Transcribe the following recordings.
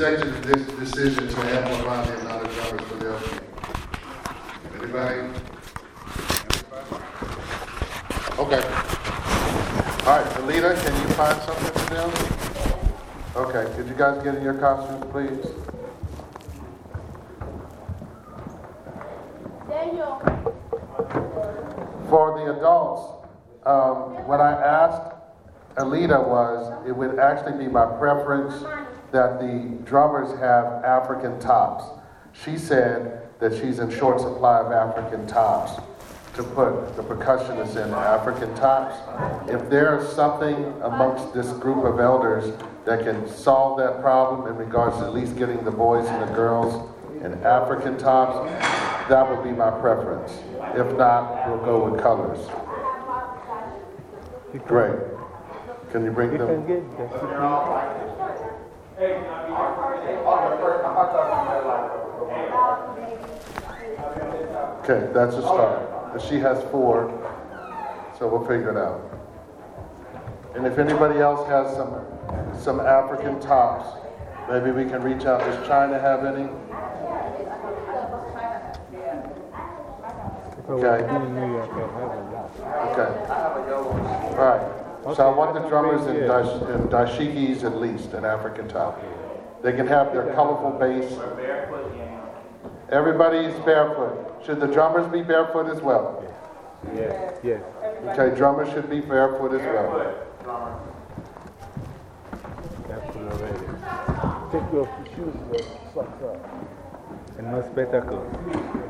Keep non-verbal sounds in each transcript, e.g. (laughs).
executive de decision to amplify the amount of drummers for the LP? Anybody? Okay. All right, Alita, can you find something for them? Okay, could you guys get in your costumes, please? Daniel. For the adults, um, what I asked Alita was it would actually be my preference that the drummers have African tops. She said that she's in short supply of African tops to put the percussionists in African tops. If there's something amongst this group of elders that can solve that problem in regards to at least getting the boys and the girls in African tops, that would be my preference. If not, we'll go with colors. Great. Can you bring them? Okay, that's a start. She has four, so we'll figure it out. And if anybody else has some, some African tops, maybe we can reach out. Does China have any? Okay. Okay. All right. So I want the drummers in, in dashikis at least, an African top. They can have their colorful bass. Everybody's barefoot. Should the drummers be barefoot as well? Yes. Yes. Okay, drummers should be barefoot as well. Take your shoes and socks off. And no spectacles.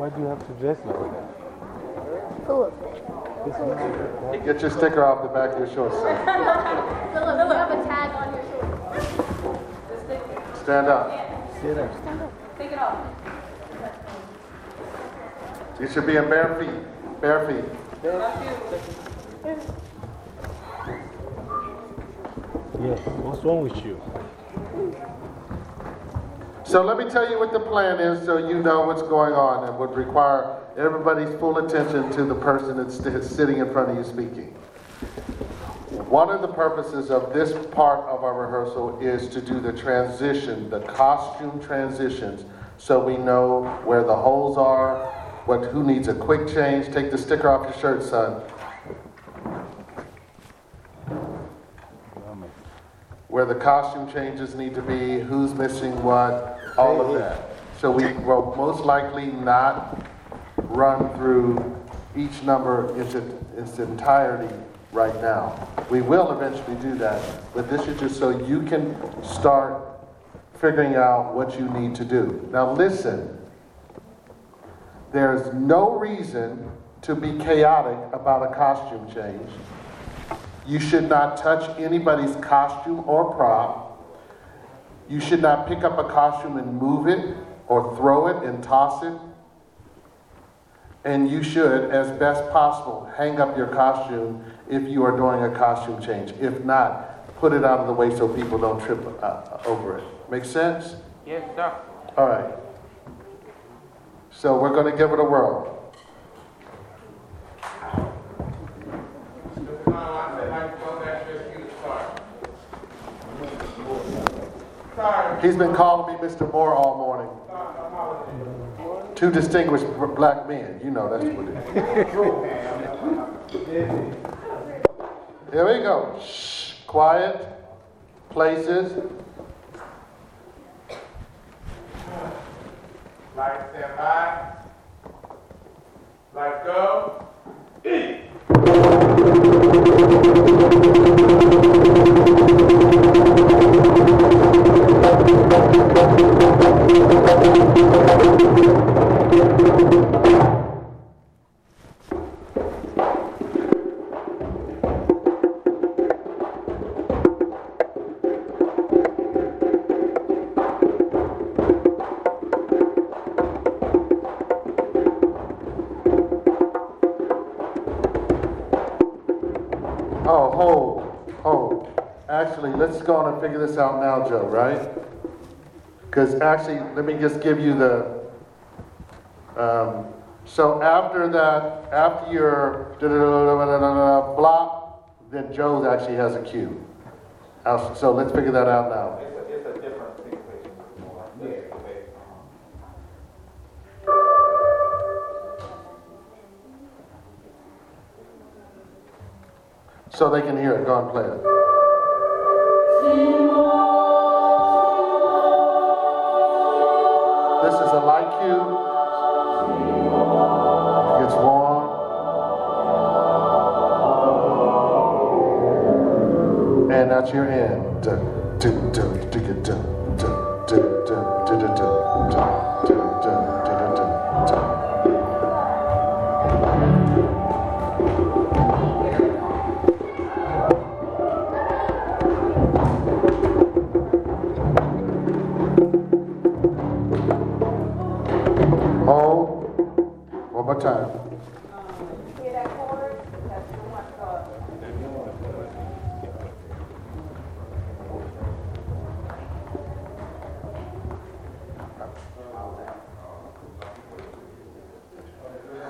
Why do you have to dress like that? Philip. Get your sticker off the back of your shorts. Philip, you have a tag on your shorts. Stand up. Stand up. Take it off. You should be in bare feet. Bare feet. Yes. What's wrong with you? So let me tell you what the plan is so you know what's going on and would require everybody's full attention to the person that's sitting in front of you speaking. One of the purposes of this part of our rehearsal is to do the transition, the costume transitions, so we know where the holes are, what, who needs a quick change. Take the sticker off your shirt, son. Where the costume changes need to be, who's missing what, all of that. So we will most likely not run through each number in its entirety right now. We will eventually do that, but this is just so you can start figuring out what you need to do. Now, listen, there's no reason to be chaotic about a costume change. You should not touch anybody's costume or prop. You should not pick up a costume and move it or throw it and toss it. And you should, as best possible, hang up your costume if you are doing a costume change. If not, put it out of the way so people don't trip uh, over it. Make sense? Yes, sir. All right. So we're going to give it a whirl. He's been calling me Mr. Moore all morning. Two distinguished black men. You know that's what it is. Here we go. Shh. Quiet. Places. Light stand by. Light go. E. Oh, oh, oh. Actually, let's go on and figure this out now, Joe, right? Because actually, let me just give you the. Um, so after that, after your block, then Joe actually has a cue. So let's figure that out now. It's a, it's a different situation. Yeah. So they can hear it. Go and play it. This is a light cue. It gets warm. And that's your end. Dun,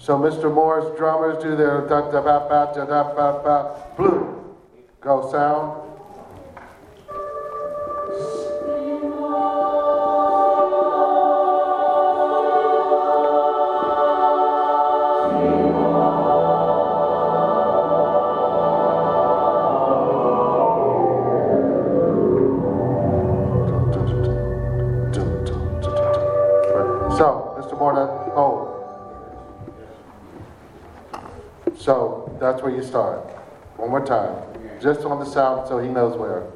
So Mr. Moore's drummers do their da da ba ba da da ba ba blue. Go sound. You start. One more time. Just on the sound so he knows where.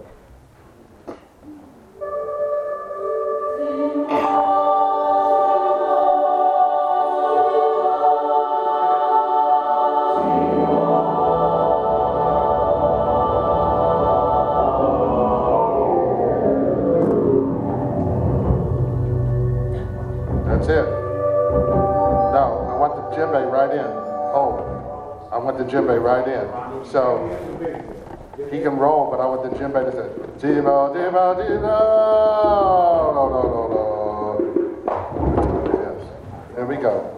Divo, Divo, Divo. No, no, no, no. Yes. There we go.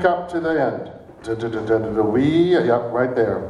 Pickup to the end. We, yep, right there.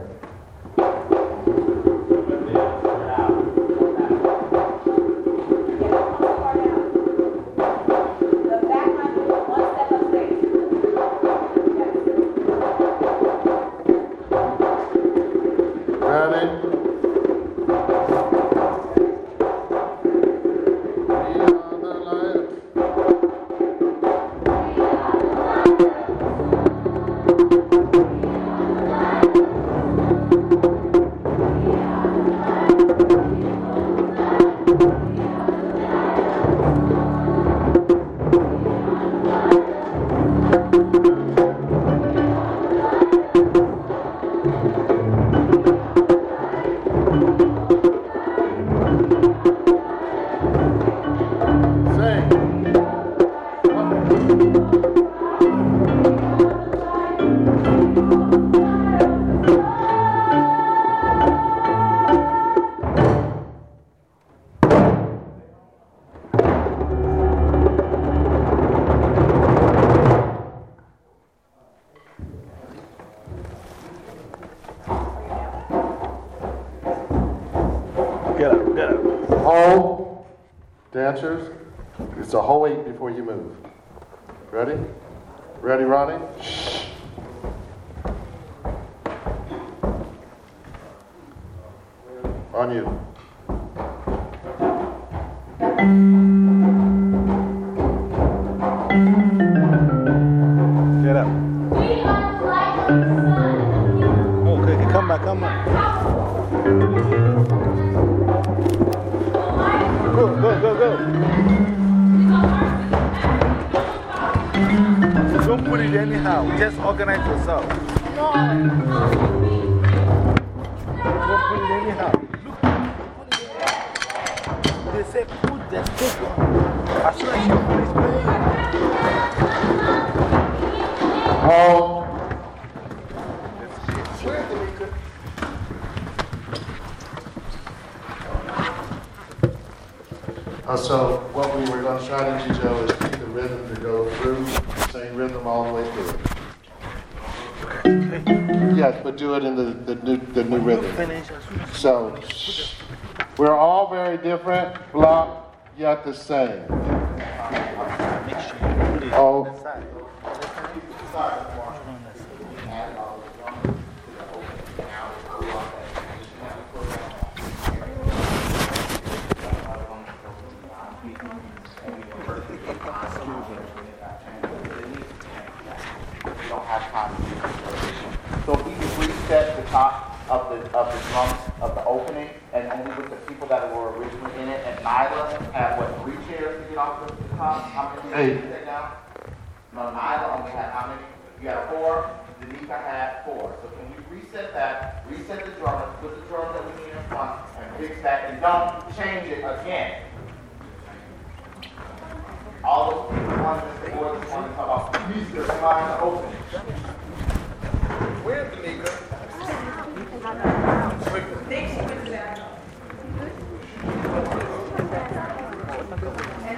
They say put the stick on. As soon as you finish playing. Hold. Uh, so what we were going to try to do, Joe, is keep the rhythm to go through, same rhythm all the way through. Yes, but do it in the, the new, the new rhythm. Finish as soon as So, shh. We're all very different, block, yet the same. Oh. So we could reset the top of the, of the drums of the opening, and only with the people that were originally in it, and Nyla had what, three chairs to get off the the top? How many Eight. did you take down? No, Nyla only had how many? You had four, Danica had four. So can we reset that, reset the drums, put the drums that we need in front, and fix that, and don't change it again? All those people want to, or want to talk about, Mr. Line opening. Where's Danica? All those, are, are all those, remember anytime anybody that plays the bass doesn't have a chair. They're not in it, they weren't in the other. It was Clement, it was, uh, I think,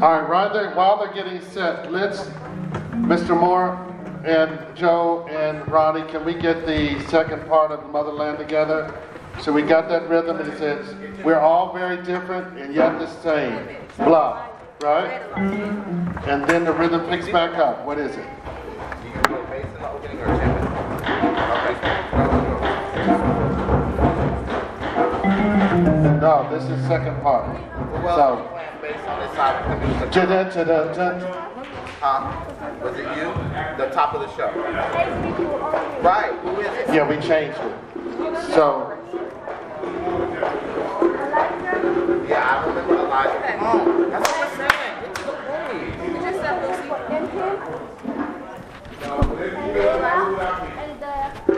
All right, while they're, while they're getting set, let's, Mr. Moore, and Joe and Ronnie, can we get the second part of the Motherland together? So we got that rhythm and it says, we're all very different and yet the same. Blah, right? And then the rhythm picks back up. What is it? Do No, this is second part. Well, So, playing bass on this side of the music. ta-da, ta-da, Huh? Was it you? The top of the show. Right, who is it? Yeah, we changed it. So, Yeah, I remember Elijah. Come on, that's what I'm saying. Get to the point. And the.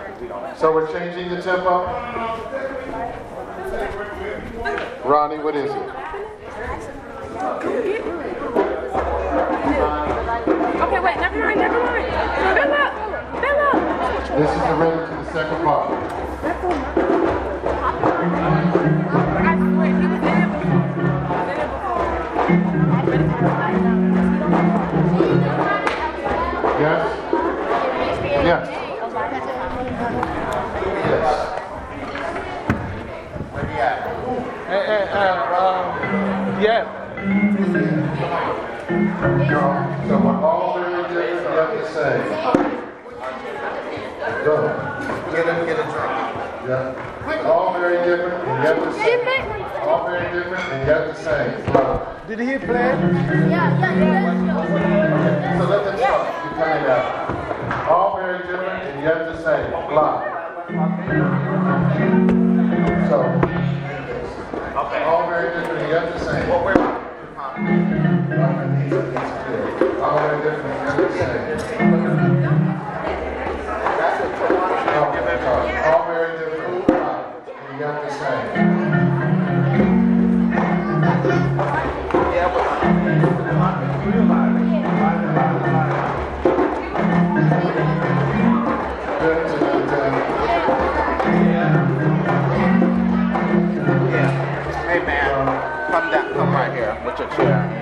So we're changing the tempo? Ronnie, what is it? Okay, wait, never mind, never mind. Bella, Bella. This is the rhythm to the second part. I swear, he was in there before. He was in there before. Yes? Yes. Yes. Where you at? Uh, uh, uh, yeah. So we're all very different, yet the same. Go. Get a, get a drum. Yeah. All very different and yet the same. All very different and yet the same. Did he play? Yeah, yeah, yeah. So let them start. You're coming out. All very different and yet the same. Blah. So, All very different yet the same. Where? Huh? All very different the same. Chair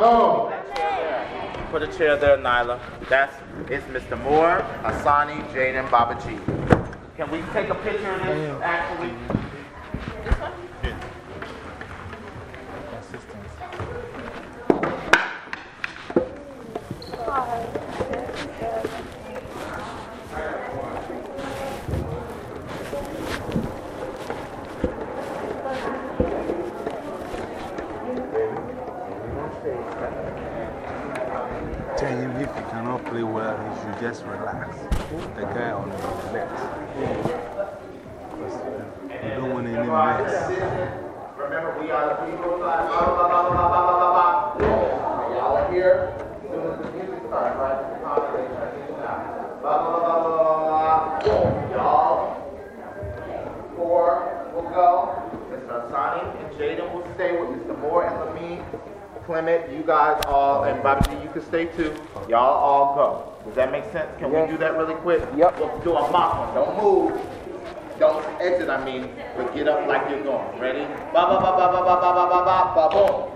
go! Put a chair there, Nyla. That's it's Mr. Moore, Hassani, Jaden, Baba G. Can we take a picture of this actually? Clement, you guys all, and Bobby, you can stay too. Y'all all go. Does that make sense? Can we do that really quick? Yep. We'll do a mock one. Don't move. Don't exit, I mean, but get up like you're going. Ready? Ba ba ba ba ba ba ba ba ba ba ba boom.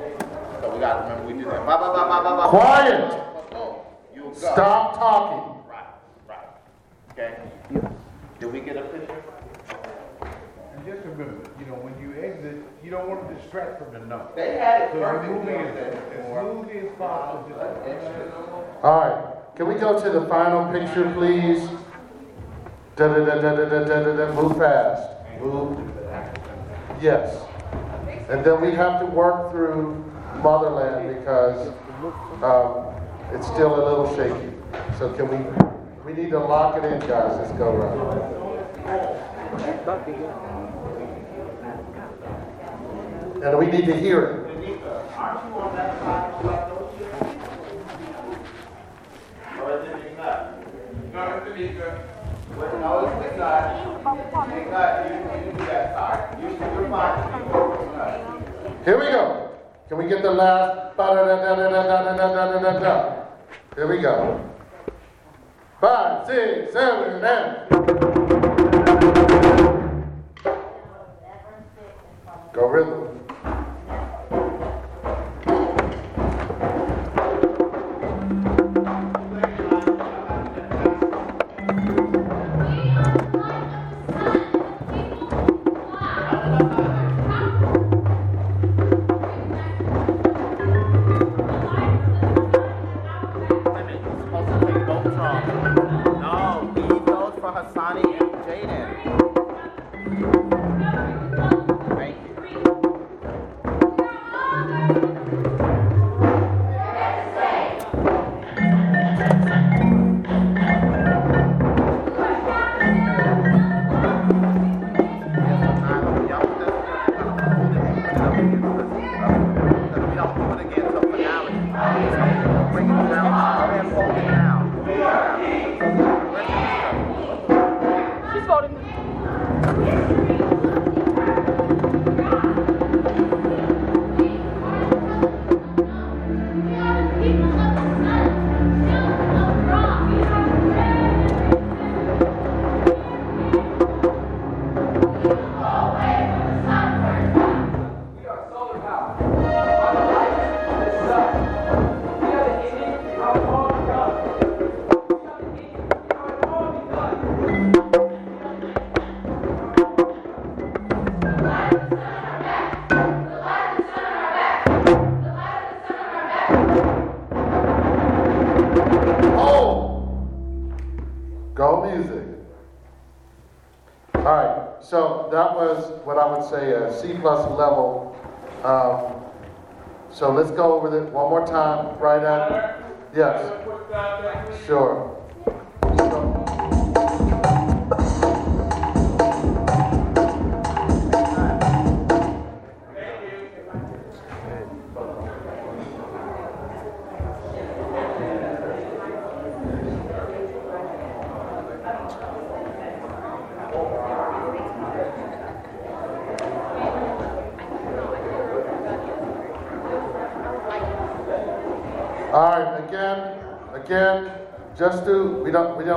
So we gotta remember we do that. Ba ba ba ba ba ba. Quiet. Boom. You go. Stop talking. Right, right. Okay? Did we get a picture? And just remember, you know, when you exit, you don't want to distract from the number. They had it so perfect. As smoothly as possible. All right. Can we go to the final picture, please? Da da da da da da da da. Move fast. Move. Yes. And then we have to work through Motherland because um, it's still a little shaky. So can we? We need to lock it in, guys. Let's go around and we need to hear it. Here we go. Can we get the last? Here we go. Five, six, seven, eight. Go rhythm. more time right after? Yes. Sure.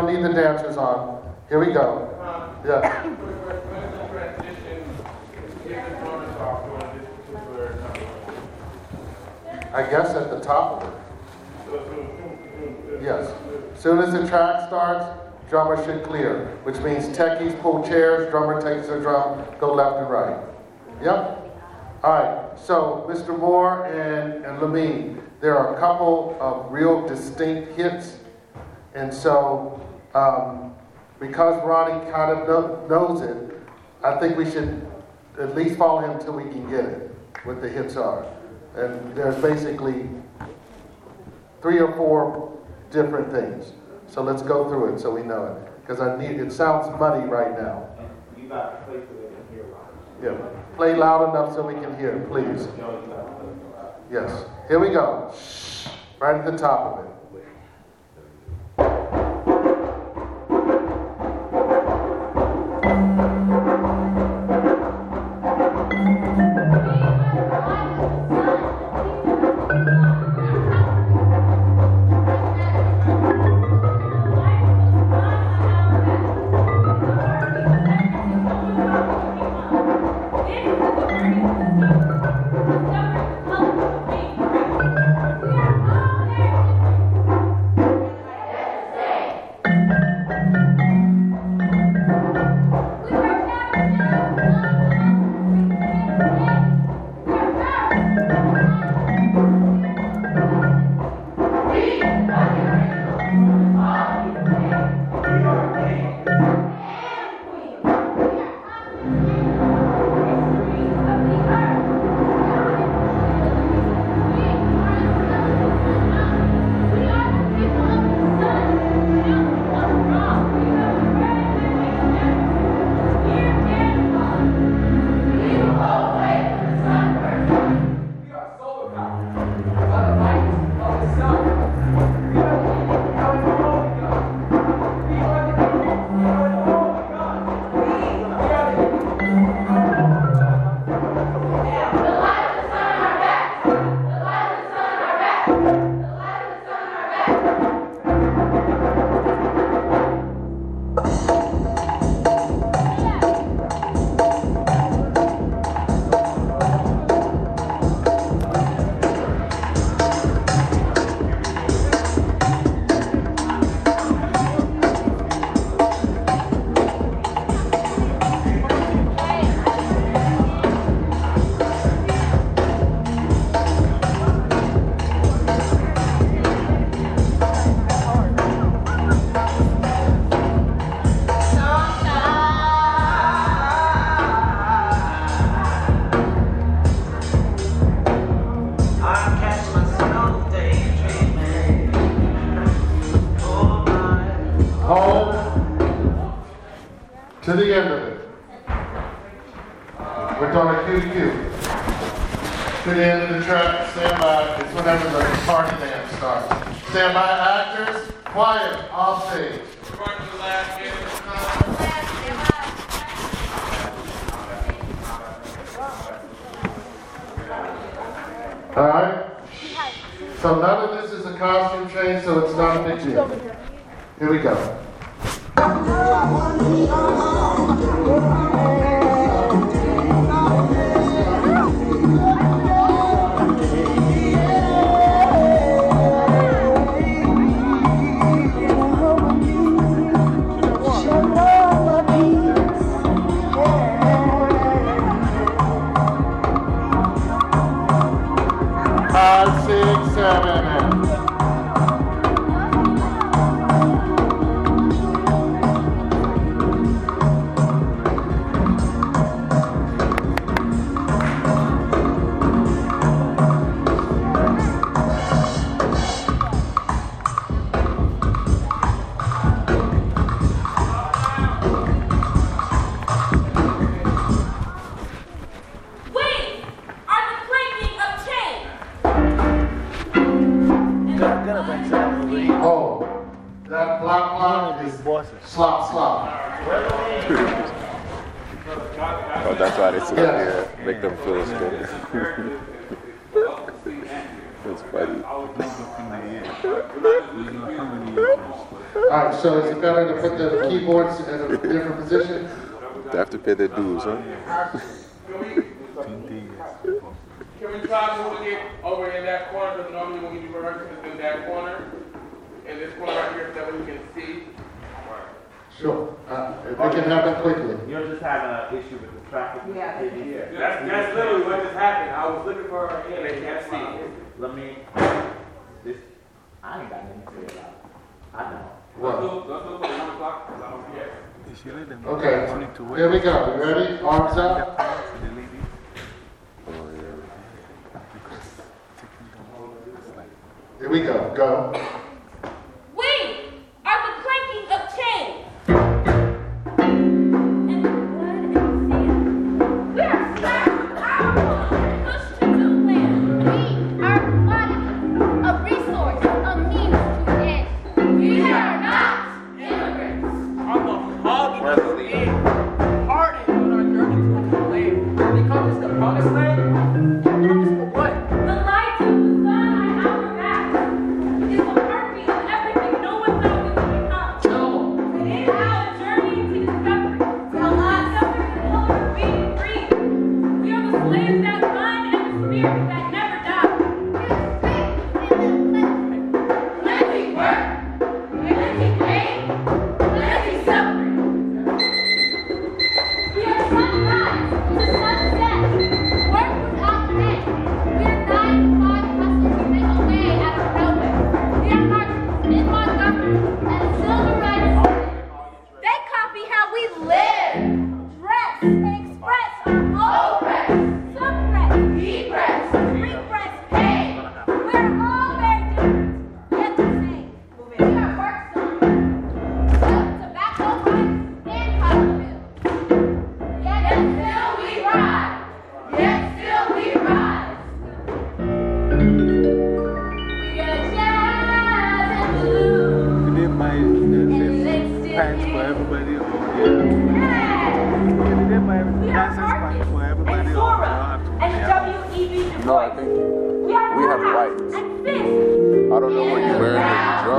Don't, need the dancers on. Here we go. Yeah. (coughs) Particular number. I guess at the top of it. Yes. Soon as the track starts, drummer should clear, which means techies pull chairs, drummer takes the drum, go left and right. Yep. All right. So, Mr. Moore and, and Lamine, there are a couple of real distinct hits. And so, um, because Ronnie kind of kno- knows it, I think we should at least follow him until we can get it, what the hits are. And there's basically three or four different things. So let's go through it so we know it. Because I need, it sounds muddy right now. You got to play so they can hear. Yeah. Play loud enough so we can hear, please. Yes. Here we go. Shh. Right at the top of it.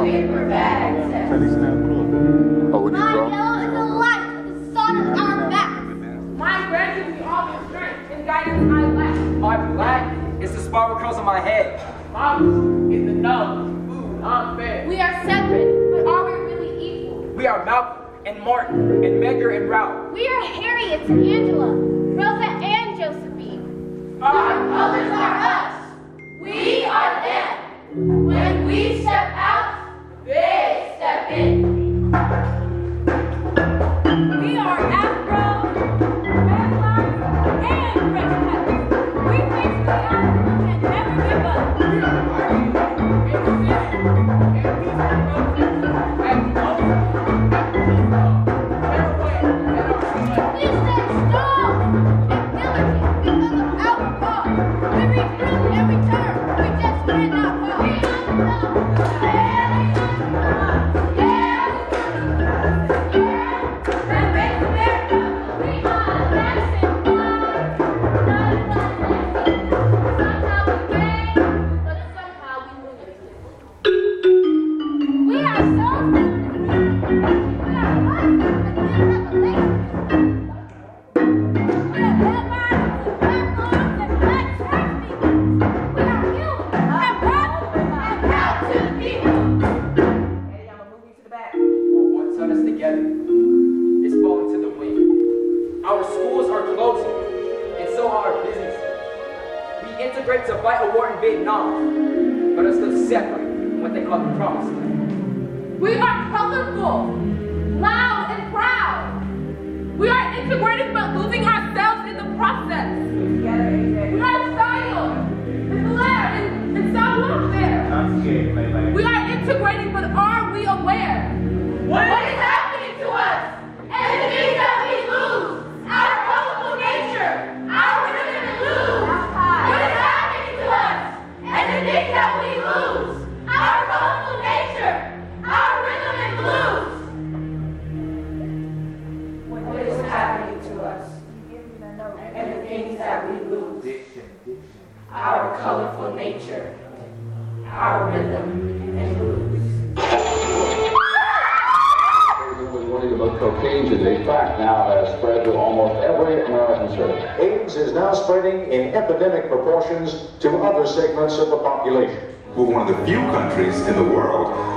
drunk? Oh, when? I know the light of the sun is our back. My grandchildren, we all been strength and guidance my black. My black is the spiral curls on my head. My blue is the numb, food, unfair. We are separate, but are we really equal? We are Malcolm and Martin and Medgar and Ralph. We are Harriet and Angela, Rosa and Josephine. Our colors are us. We are them.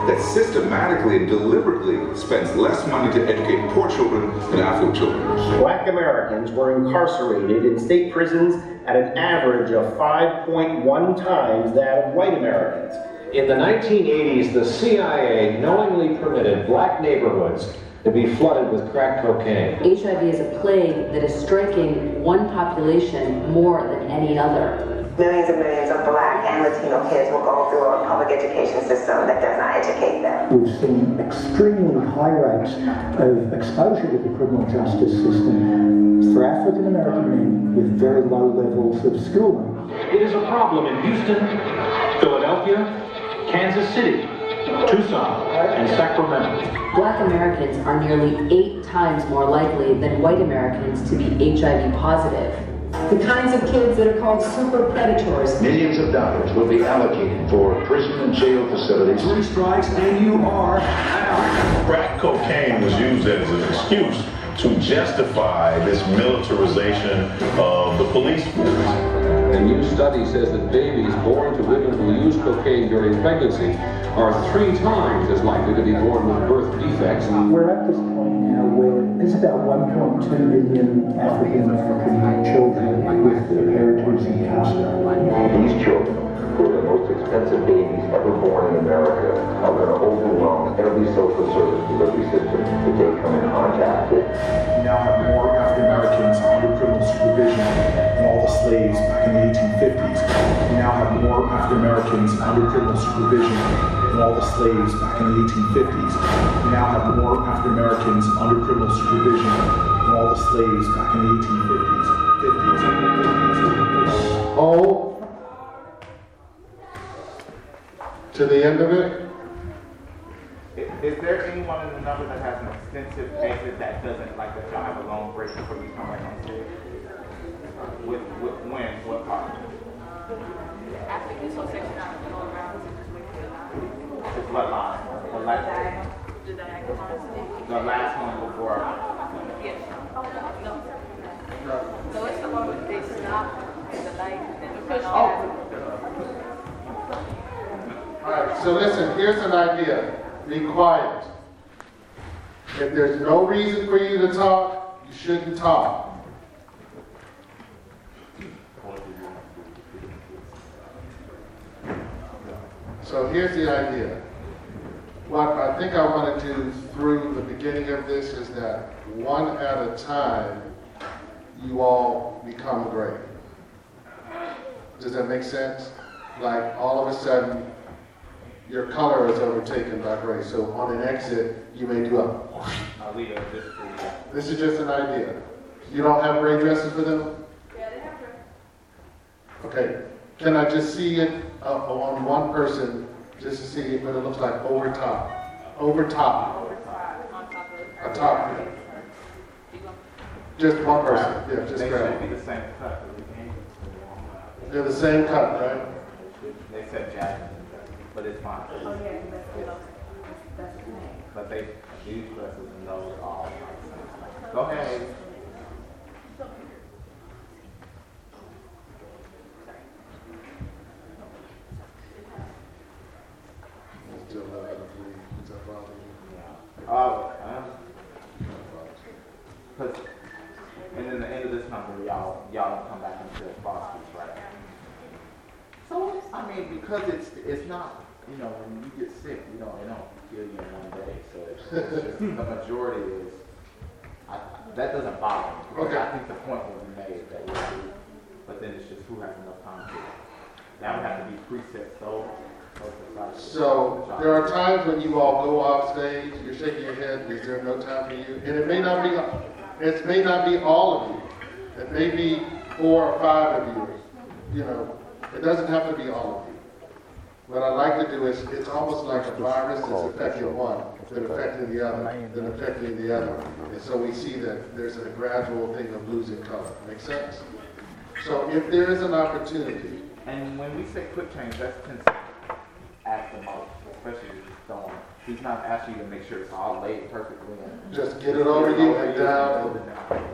That systematically and deliberately spends less money to educate poor children than affluent children. Black Americans were incarcerated in state prisons at an average of 5.1 times that of white Americans. In the 1980s, the CIA knowingly permitted black neighborhoods to be flooded with crack cocaine. HIV is a plague that is striking one population more than any other. Millions and millions of black and Latino kids will go through a public education system that does not educate them. We've seen extremely high rates of exposure to the criminal justice system for African American men with very low levels of schooling. It is a problem in Houston, Philadelphia, Kansas City, Tucson, and Sacramento. Black Americans are nearly eight times more likely than white Americans to be HIV positive. The kinds of kids that are called super predators. Millions of dollars will be allocated for prison and jail facilities. Three strikes and you are out. Crack cocaine was used as an excuse to justify this militarization of the police force. A new study says that babies born to women who use cocaine during pregnancy are three times as likely to be born with birth defects. We're at this point now where there's about 1.2 million African American children with heritage and cancer. These children, who are the most expensive babies ever born in America, are going to overwhelm every social service delivery system that they come in contact with. We now have more African Americans under criminal supervision than all the slaves back in the 1850s. We now have more African Americans under criminal supervision than all the slaves back in the 1850s. We now have more African Americans under criminal supervision than all the slaves back in the 1850s. 50s, 50s. Hold. To the end of it? Is, is there anyone in the number that has an extensive basis that doesn't like that y'all have a long break before you come back on stage? With, with when? What part? After this whole section, I'm going go around to just wait for the line. Just what line? The last, The diagonal the last one before. Yes. No. So it's the one with they stop and the light and the push. Oh. All right, so listen, here's an idea. Be quiet. If there's no reason for you to talk, you shouldn't talk. So here's the idea. What I think I want to do through the beginning of this is that one at a time, you all become great. Does that make sense? Like all of a sudden, your color is overtaken by gray. So on an exit, you may do a. This is for you. This is just an idea. You don't have gray dresses for them? Yeah, they have to. Okay. Can I just see it uh, on one person, just to see what it looks like over top? Over top. A top view. Just one person. Yeah, just They grab should it. be the same cut. but we can't. They're the same cut, right? They said Jackson, but it's fine. Oh, yeah, that's, that's the name. But they, these dresses and those are all. Go ahead. It, I believe. Does that bother you? Oh, um, and then the end of this number, y'all, y'all don't come back into Foster's, right? So, I mean, because it's it's not you know when you get sick you know it don't kill you in one day so it's just, the majority is I, that doesn't bother me Okay. I think the point will be made that we but then it's just who has enough time to do it. That would have to be preset so so there are times when you all go off stage, you're shaking your head, is there no time for you? And it may not be, it may not be all of you. It may be four or five of you, you know. It doesn't have to be all of you. What I like to do is, it's almost like a virus that's affecting one, then affecting the other, then affecting the other. And so we see that there's a gradual thing of losing color. Make sense? So if there is an opportunity, And when we say quick change, that's ten at the most, especially throwing. He's not asking you to make sure it's all laid perfectly. and- Just get it over you and down. Down.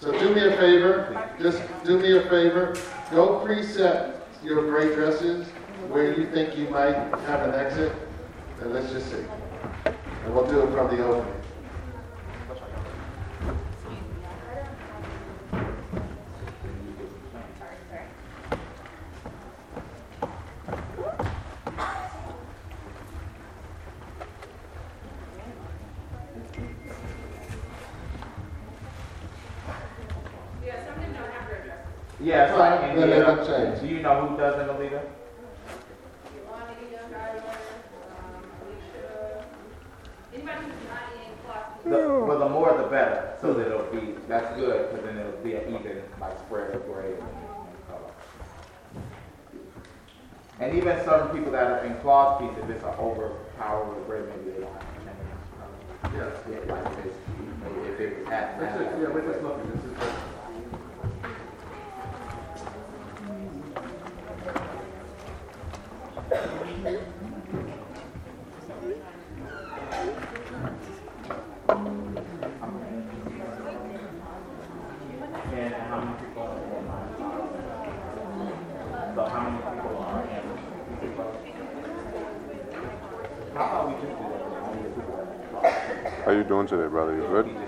So do me a favor, just do me a favor, go preset your gray dresses where you think you might have an exit, and let's just see. And we'll do it from the opening. Yeah, some of them don't have their dresses. Yeah, it's like Fine, then let them India. change. Do you know who does in Alita? Anybody who's not in class. The, well, the more the better, so that it'll be, that's good, because then it'll be an even, like, spread of gray and, and color. And even some people that are in class piece, if it's an overpowered gray, maybe they don't have to change. Yes. Yeah, like if it's, if it was at. Let's yeah, let's just look at this. is the- And how many people are in one? So how many people are in? How about we just do that? How many people are in How you doing today, brother? You good?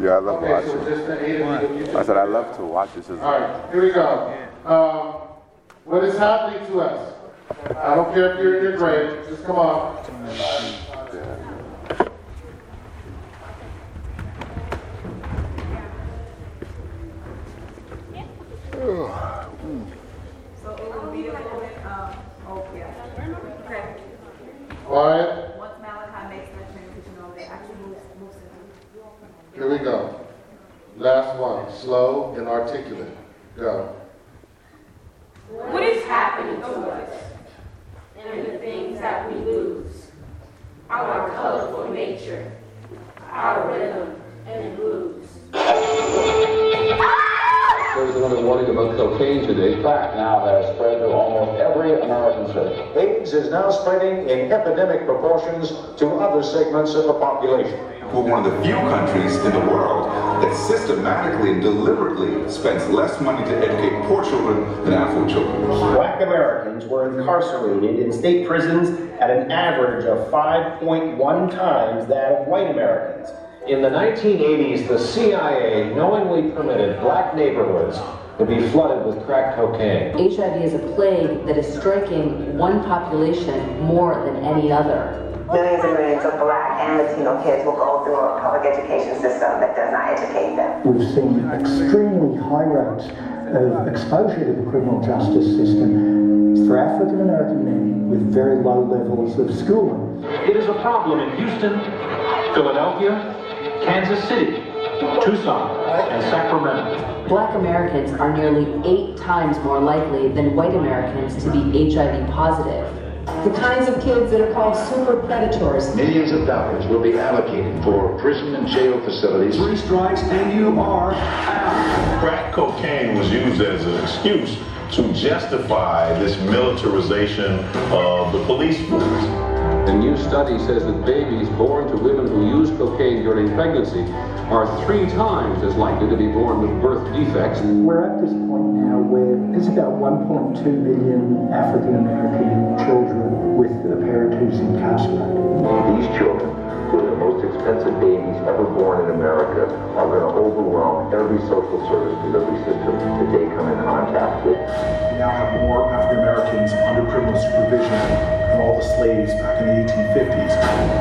Yeah, I love Okay, so watching. just the eight of you. you I said I love to watch this. As All right, here we go. Um, what is happening to us? I don't care if you're in your grave, just come on. Population. We're one of the few countries in the world that systematically and deliberately spends less money to educate poor children than affluent children. Black Americans were incarcerated in state prisons at an average of 5.1 times that of white Americans. In the 1980s, the CIA knowingly permitted black neighborhoods to be flooded with crack cocaine. HIV is a plague that is striking one population more than any other. Millions and millions of black and Latino kids will go through a public education system that does not educate them. We've seen extremely high rates of exposure to the criminal justice system for African American men with very low levels of schooling. It is a problem in Houston, Philadelphia, Kansas City, Tucson, and Sacramento. Black Americans are nearly eight times more likely than white Americans to be HIV positive. The kinds of kids that are called super predators. Millions of dollars will be allocated for prison and jail facilities. Three strikes and you are out. Crack cocaine was used as an excuse to justify this militarization of the police force. A new study says that babies born to women who use cocaine during pregnancy are three times as likely to be born with birth defects. We're at this point now where there's about 1.2 million African American children with a parent who's incarcerated. These children where the most expensive babies ever born in America are going to overwhelm every social service delivery system that they come in contact with. We now have more African Americans under criminal supervision than all the slaves back in the 1850s.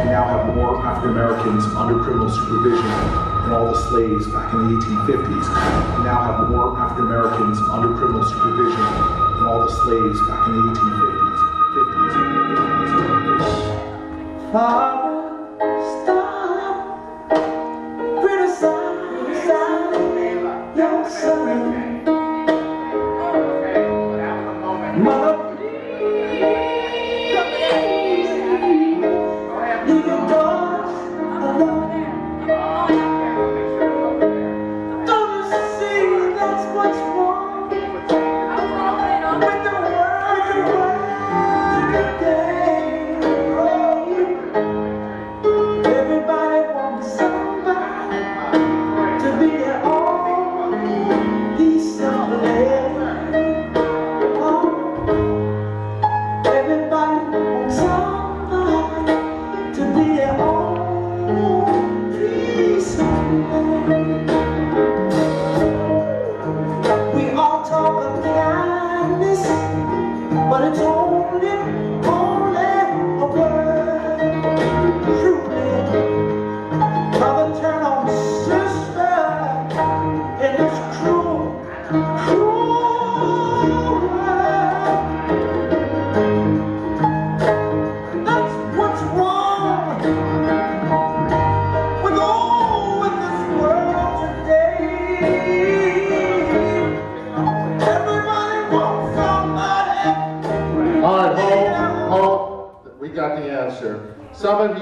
We now have more African Americans under criminal supervision than all the slaves back in the 1850s. We now have more African Americans under criminal supervision than all the slaves back in the 1850s. 50s. 50s. Your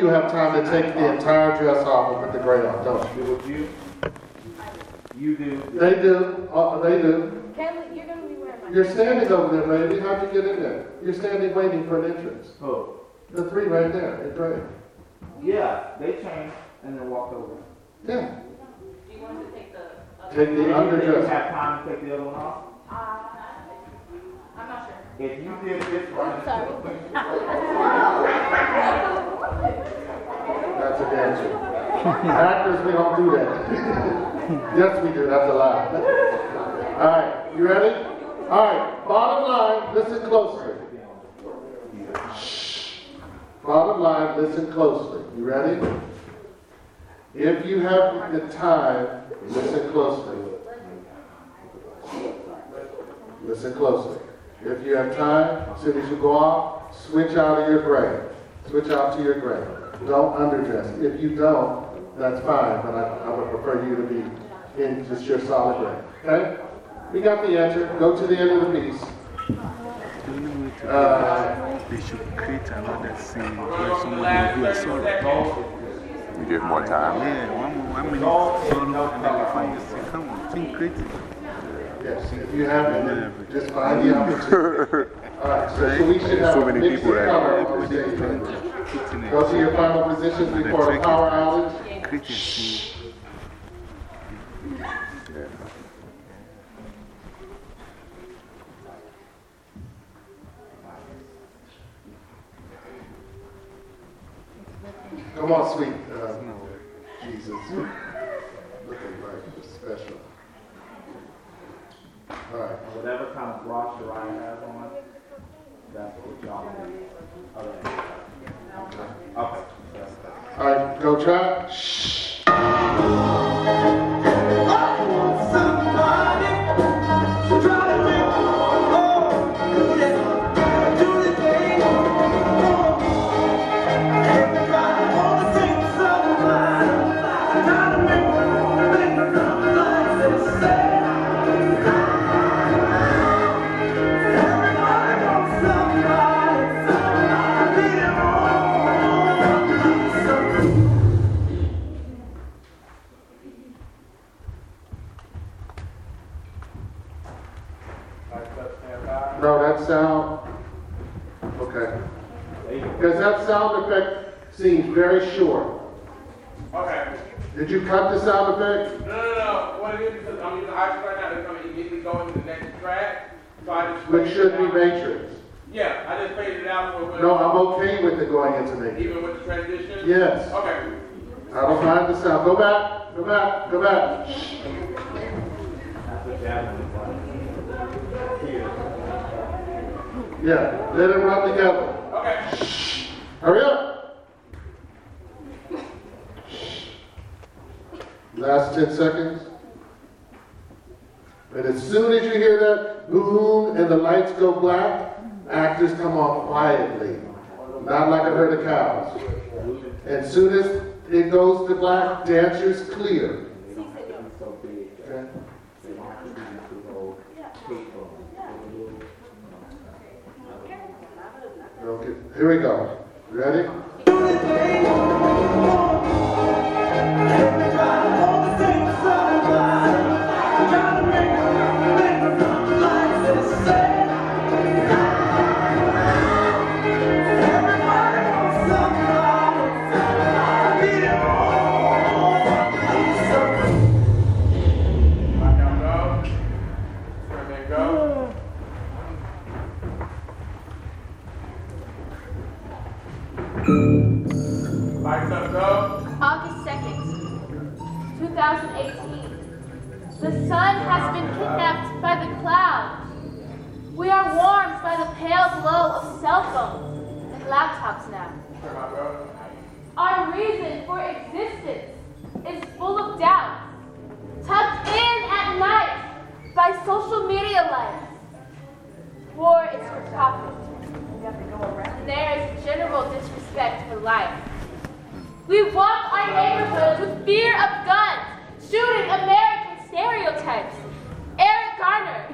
you have time to take the entire dress off and put the gray on, don't you? Do you, you do. They do, uh, they do. Kaylee, you're gonna be wearing my. You're standing over there, baby. How'd you get in there? You're standing waiting for an entrance. Who? The three right there, in gray. Yeah, they changed and then walked over. Yeah. Do you want to take the? other- Take the Did you underdress. have time to take the other one off? Uh, I'm not sure. If you did this one. (laughs) That's a dancer. Actors, we don't do that. (laughs) yes, we do. That's a lie. All right, you ready? All right, bottom line, listen closely. Shh. Bottom line, listen closely. You ready? If you have the time, listen closely. Listen closely. If you have time, as soon as you go off, switch out of your gray. Switch out to your gray. Don't underdress. If you don't, that's fine, but I, I would prefer you to be in just your solid gray. Okay? We got the answer. Go to the end of the piece. Uh, They should create another scene where somebody will do a solo. You give more time. Yeah, one, more- one minute solo and then we find the scene. Come on, think creative. Yes, if you have it, just find the opportunity. (laughs) All right, so, so we should have So many people that- on. Go to your final positions before the power outage. Scene. Come on, sweet uh, Jesus. Looking like special. All right. Whatever kind of bra Shariah has on, that's what y'all need. Okay. Okay. All right, go try. Shh. Seems very short. Okay. Did you cut the sound effect? No, no, no. What it is, because I'm using ice right now to come and immediately go into the next track. So I just. Which should be Matrix. Yeah, I just faded it out for. No, I'm okay with it going into negative. Even with the transition? Yes. Okay. I don't mind the sound. Go back, go back, go back. Yeah, let it run together. Okay. Hurry up. Last 10 seconds. And as soon as you hear that boom and the lights go black, actors come on quietly, not like a herd of cows. And as soon as it goes to black, dancers clear. Okay? Here we go. Ready? August 2nd, 2018. The sun has been kidnapped by the clouds. We are warmed by the pale glow of cell phones and laptops now. Our reason for existence is full of doubt, tucked in at night by social media lights. War is for profit. And there is general disrespect for life. We walk our neighborhoods with fear of guns, shooting American stereotypes. Eric Garner,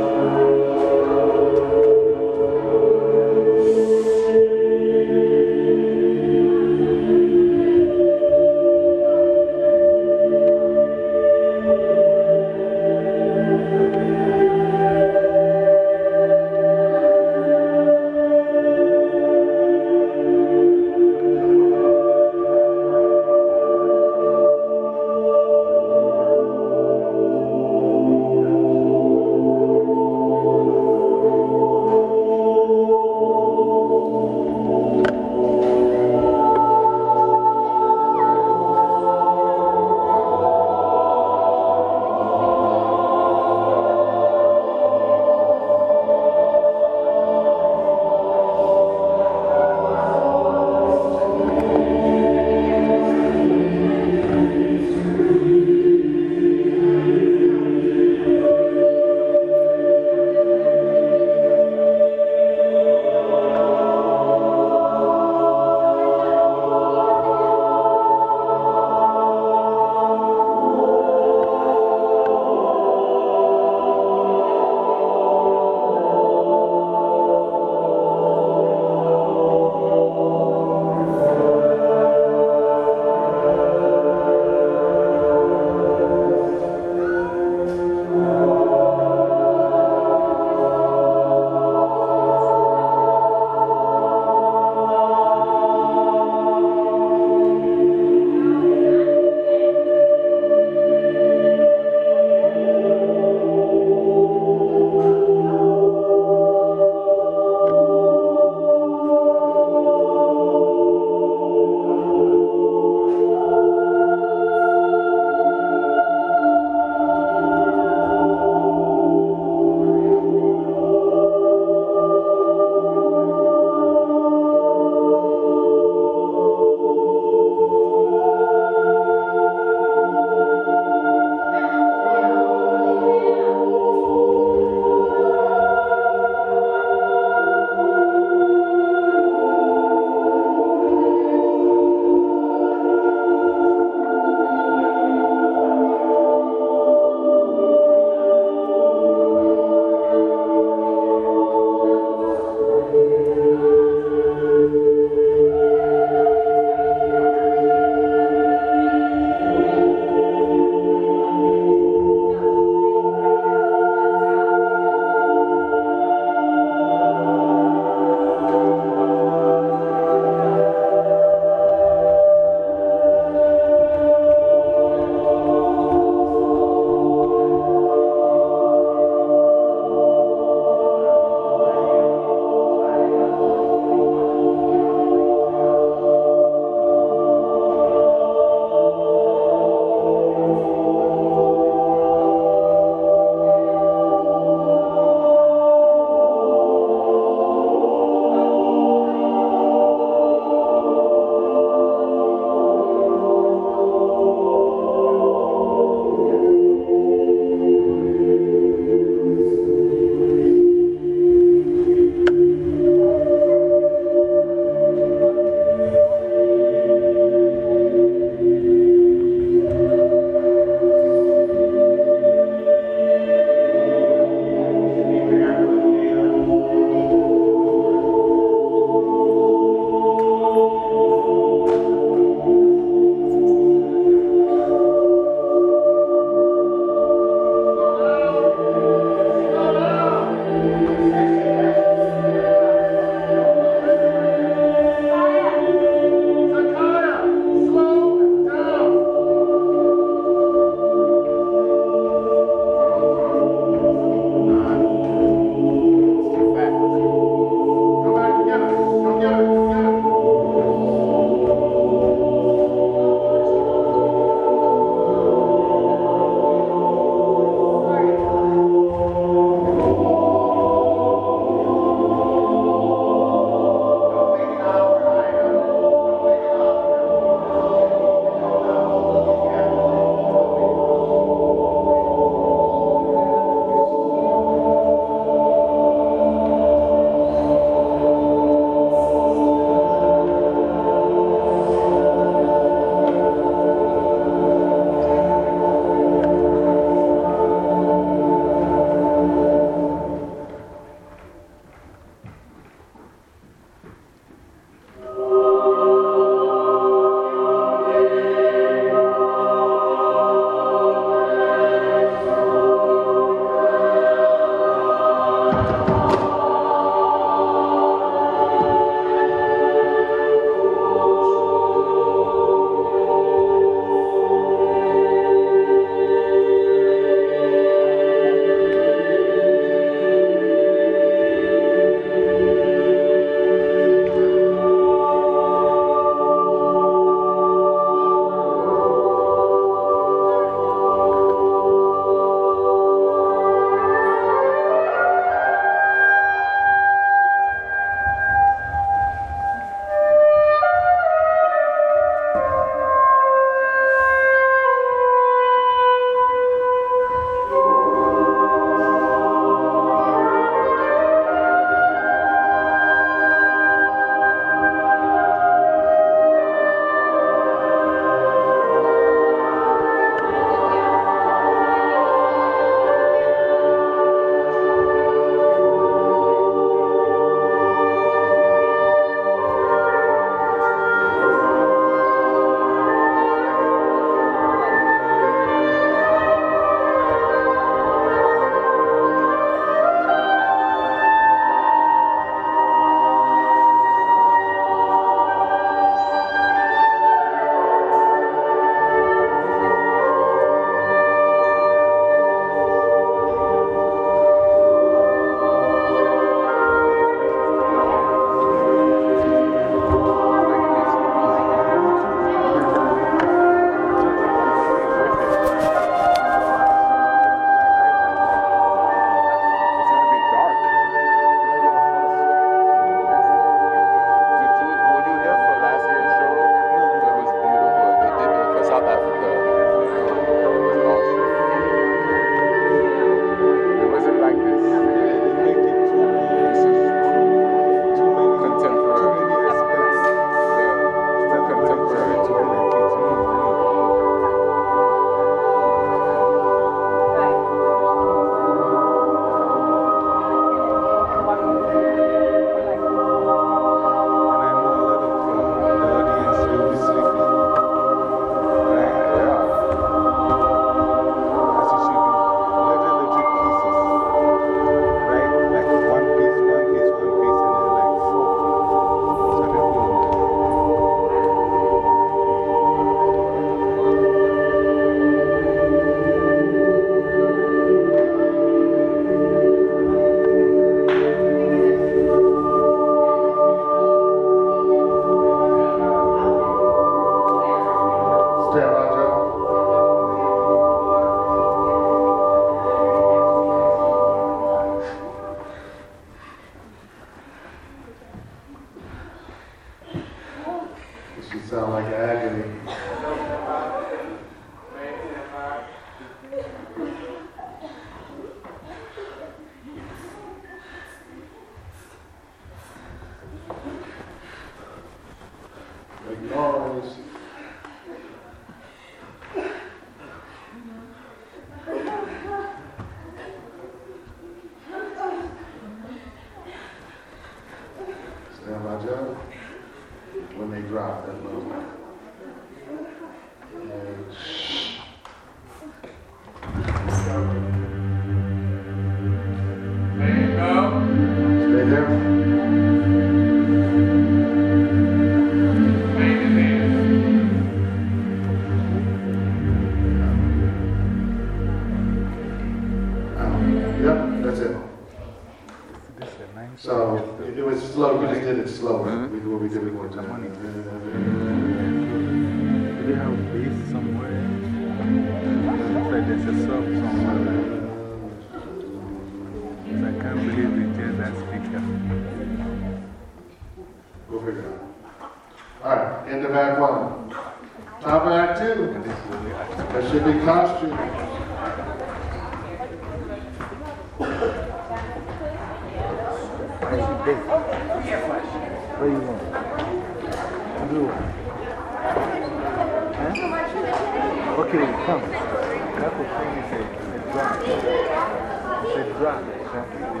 do.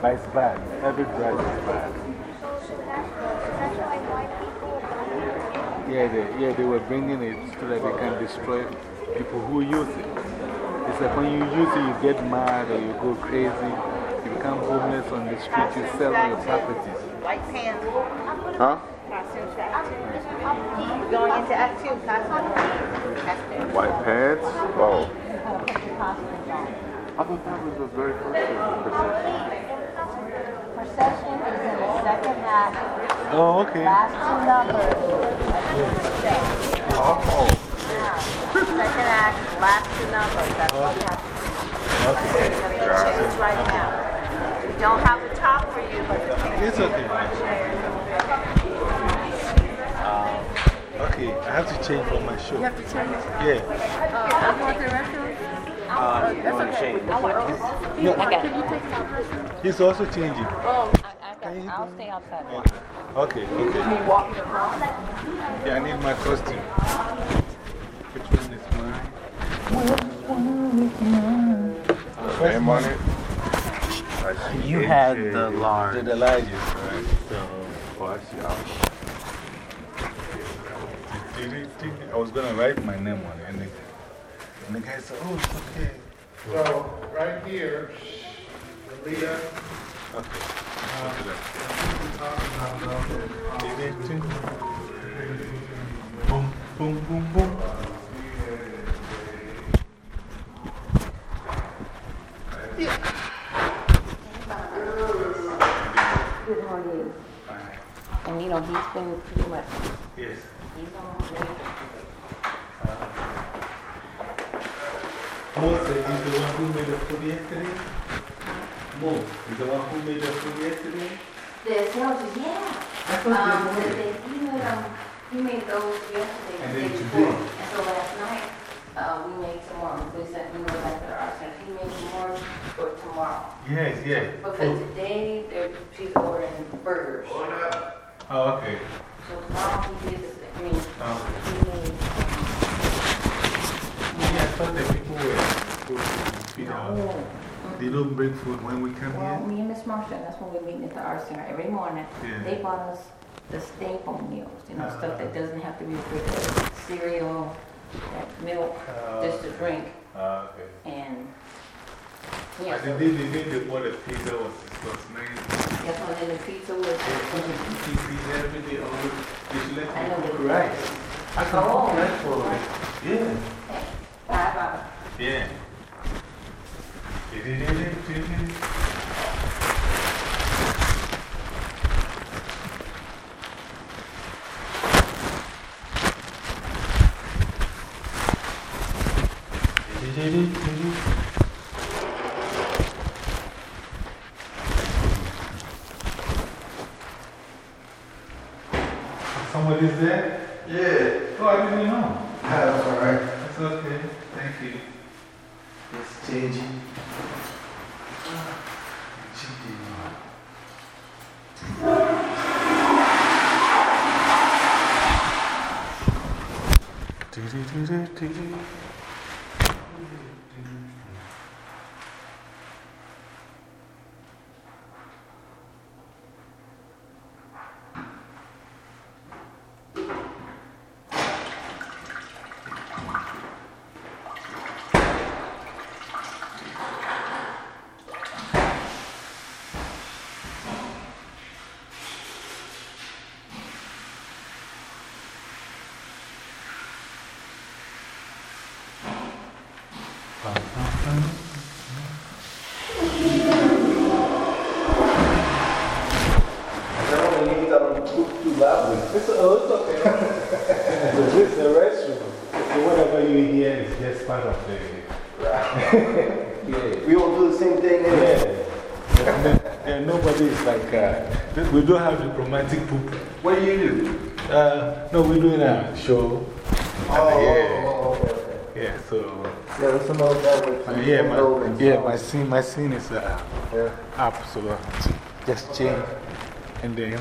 But it's bad. Every drug is bad. Yeah they, yeah, they were bringing it so that they can destroy people who use it. It's like when you use it, you get mad or you go crazy. You become homeless on the street, you sell your properties. Huh? Costume. Going into Act Two, costume. White pants? Oh. I thought that was the very first procession. is in the second act. Oh, okay. Last two numbers. Oh. Second act, last two numbers. That's what happened. Okay. It's going to change right now. We don't have the top for you, but. It's okay. Um, okay, I have to change for my show. You have to change? Yeah. Uh, I'm going to the restroom. Uh, That's okay. I want this. No. Can you take some? He's also changing. Oh, I, I got, I'll stay outside. Okay, okay. Can you walk around? Yeah, I need my costume. Which one is mine? Name on it? You had the large. The largest, right? So, oh, I see. I was going to write my name on it. And the, and the guy said, oh, it's okay. So, right here, the leader. Boom, boom, boom, boom. Good morning. And you know, he's been pretty much. Yes. He's on his way. Mo is the one who made the food yesterday? Mo is the one who made the food yesterday? The sandwiches, yeah. I thought Um, they were- he made, um, he made those yesterday. And the then day today? And so last night, uh, we made some more. We sent, we went back to our center. He made more for tomorrow. Yes, yes. Because today, they're, she's ordering burgers. Oh, okay. So tomorrow, he did the, I mean, Oh. he made, Yeah, I thought that people were supposed to feed us. They don't bring food when we come Well, here? me and Miss Marsha, that's when we meet at the art center every morning. Yeah. They bought us the staple meals, you know, stuff that doesn't have to be refrigerated. Cereal, that milk, just to drink. Ah, okay. And, Yeah, yeah. the day they made the order pizza was, was nice. That's when then the pizza was. You see, every day, always, they should let I know me cook do. rice. I can Oh. cook rice for it. Yeah. Did-did-did-did-did. Somebody's there? Yeah. Oh, I didn't know. That's all right. That's okay staging should be not. Do, do, do, do, do. This is the restroom. So whatever you hear is just part of the. (laughs) yeah. We all do the same thing Yeah. And, nobody is like, uh, we don't have diplomatic poop. What do you do? Uh, no, we're doing a show. Oh, yeah. oh, okay, okay. Yeah, so. Yeah, some of that Uh, yeah, my, yeah, my scene, my scene is uh, up, so just change. And then.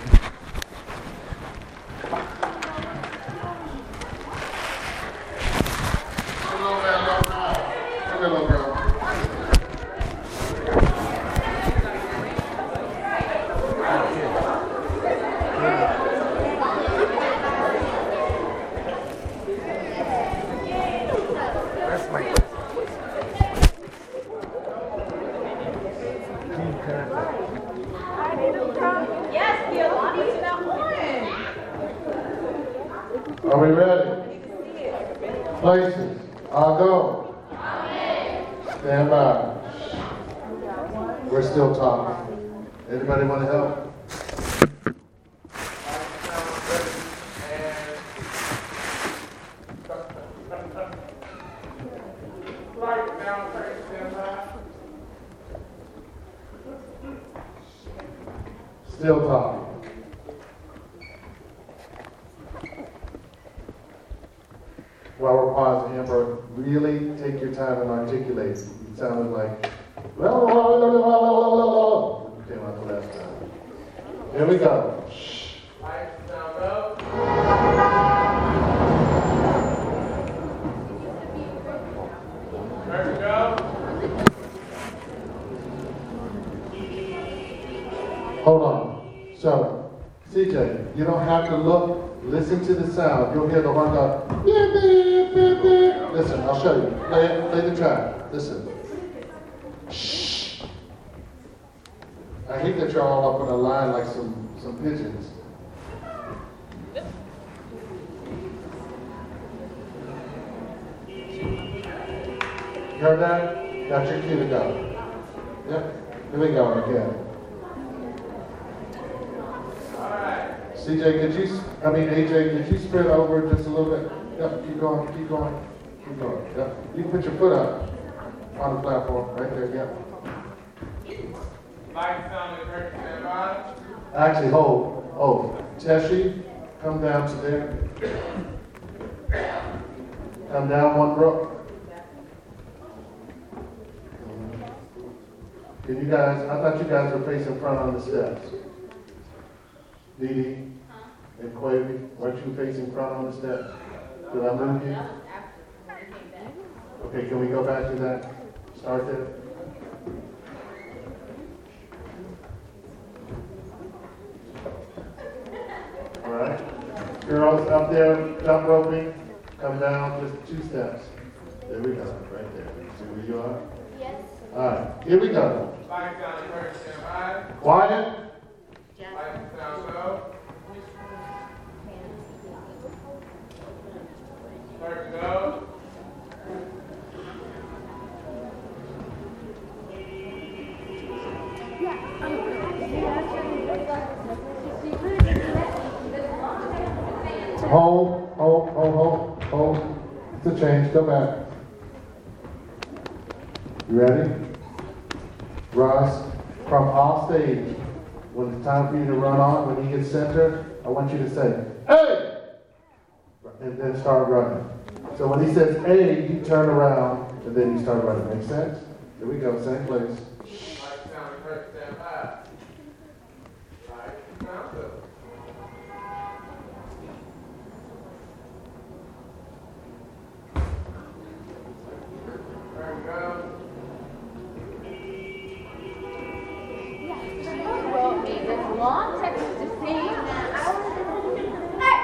You guys were facing front on the steps. Dee Dee and Quavy, weren't you facing front on the steps? Did I move you? Okay, can we go back to that? Start there? All right. Girls up there, jump roping, come down just two steps. There we go, right there. See where you are? Yes. All right, here we go. Light, sound, and curtain, stand by. Quiet. Go. Hold, hold, hold, hold, hold. It's a change, go back. You ready? Ross, from off stage, when it's time for you to run on, when he gets center, I want you to say, hey! And then start running. So when he says hey, you turn around and then you start running. Make sense? Here we go, same place. Light, long to see. Hey!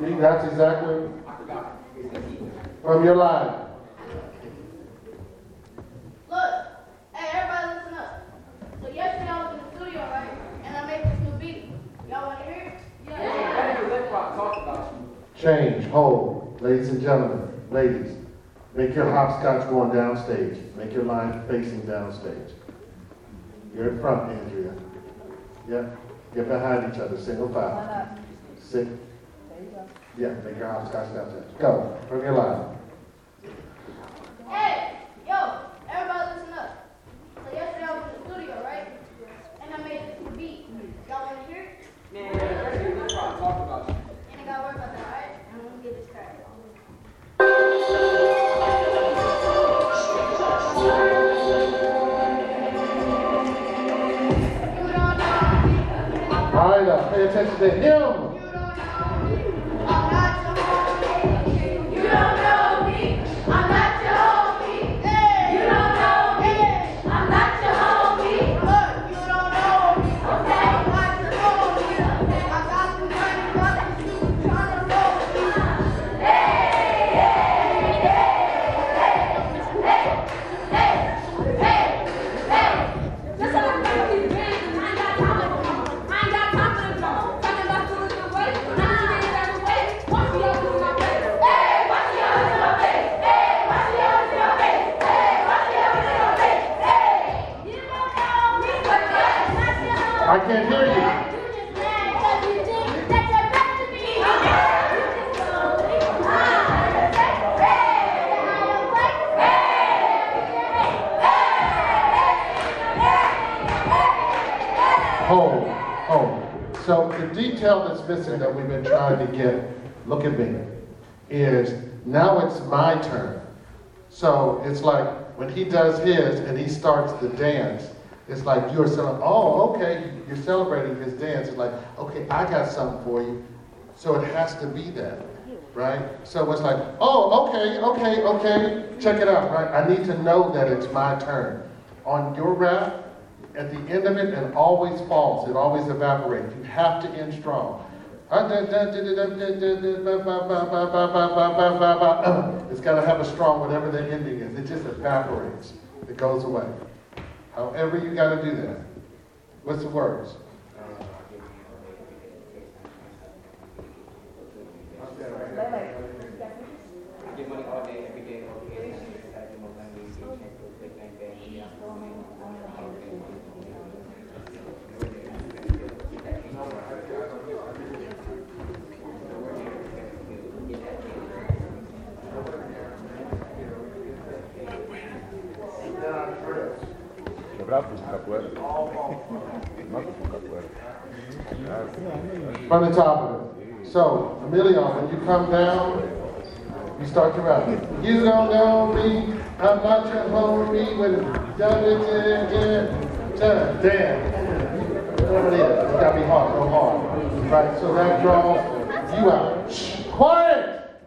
You- That's exactly from your line. Look, hey, everybody listen up. So yesterday I was in the studio, right? And I made this new beat. Y'all wanna hear it? Change, hold, ladies and gentlemen, ladies. Make your hopscotch going downstage. Make your line facing downstage. You're in front, Andrea. Yep. Get behind each other, single file. Sit. Yeah, make your hopscotch downstage. Go, from your line. Right, now, missing that we've been trying to get, look at me, is now it's my turn. So it's like when he does his and he starts the dance, it's like you're saying, oh, okay, you're celebrating his dance. It's like, okay, I got something for you. So it has to be that, right? So it's like, oh, okay, okay, okay, check it out, right? I need to know that it's my turn. On your rap, at the end of it, it always falls, it always evaporates. You have to end strong. It's got to have a strong, whatever the ending is. It just evaporates. It goes away. However, you got to do that. What's the words? Get money all day, every day, all day. Saturday, no Sunday, weekend, Thursday, bang, bang, yeah. From the top of it. So, Emilio, when you come down, you start to rap. You don't know me, I'm not your homie. When done it, turn, damn. Whatever it is, it's gotta be hard, go hard. Right, so that draws you out. Shh, quiet!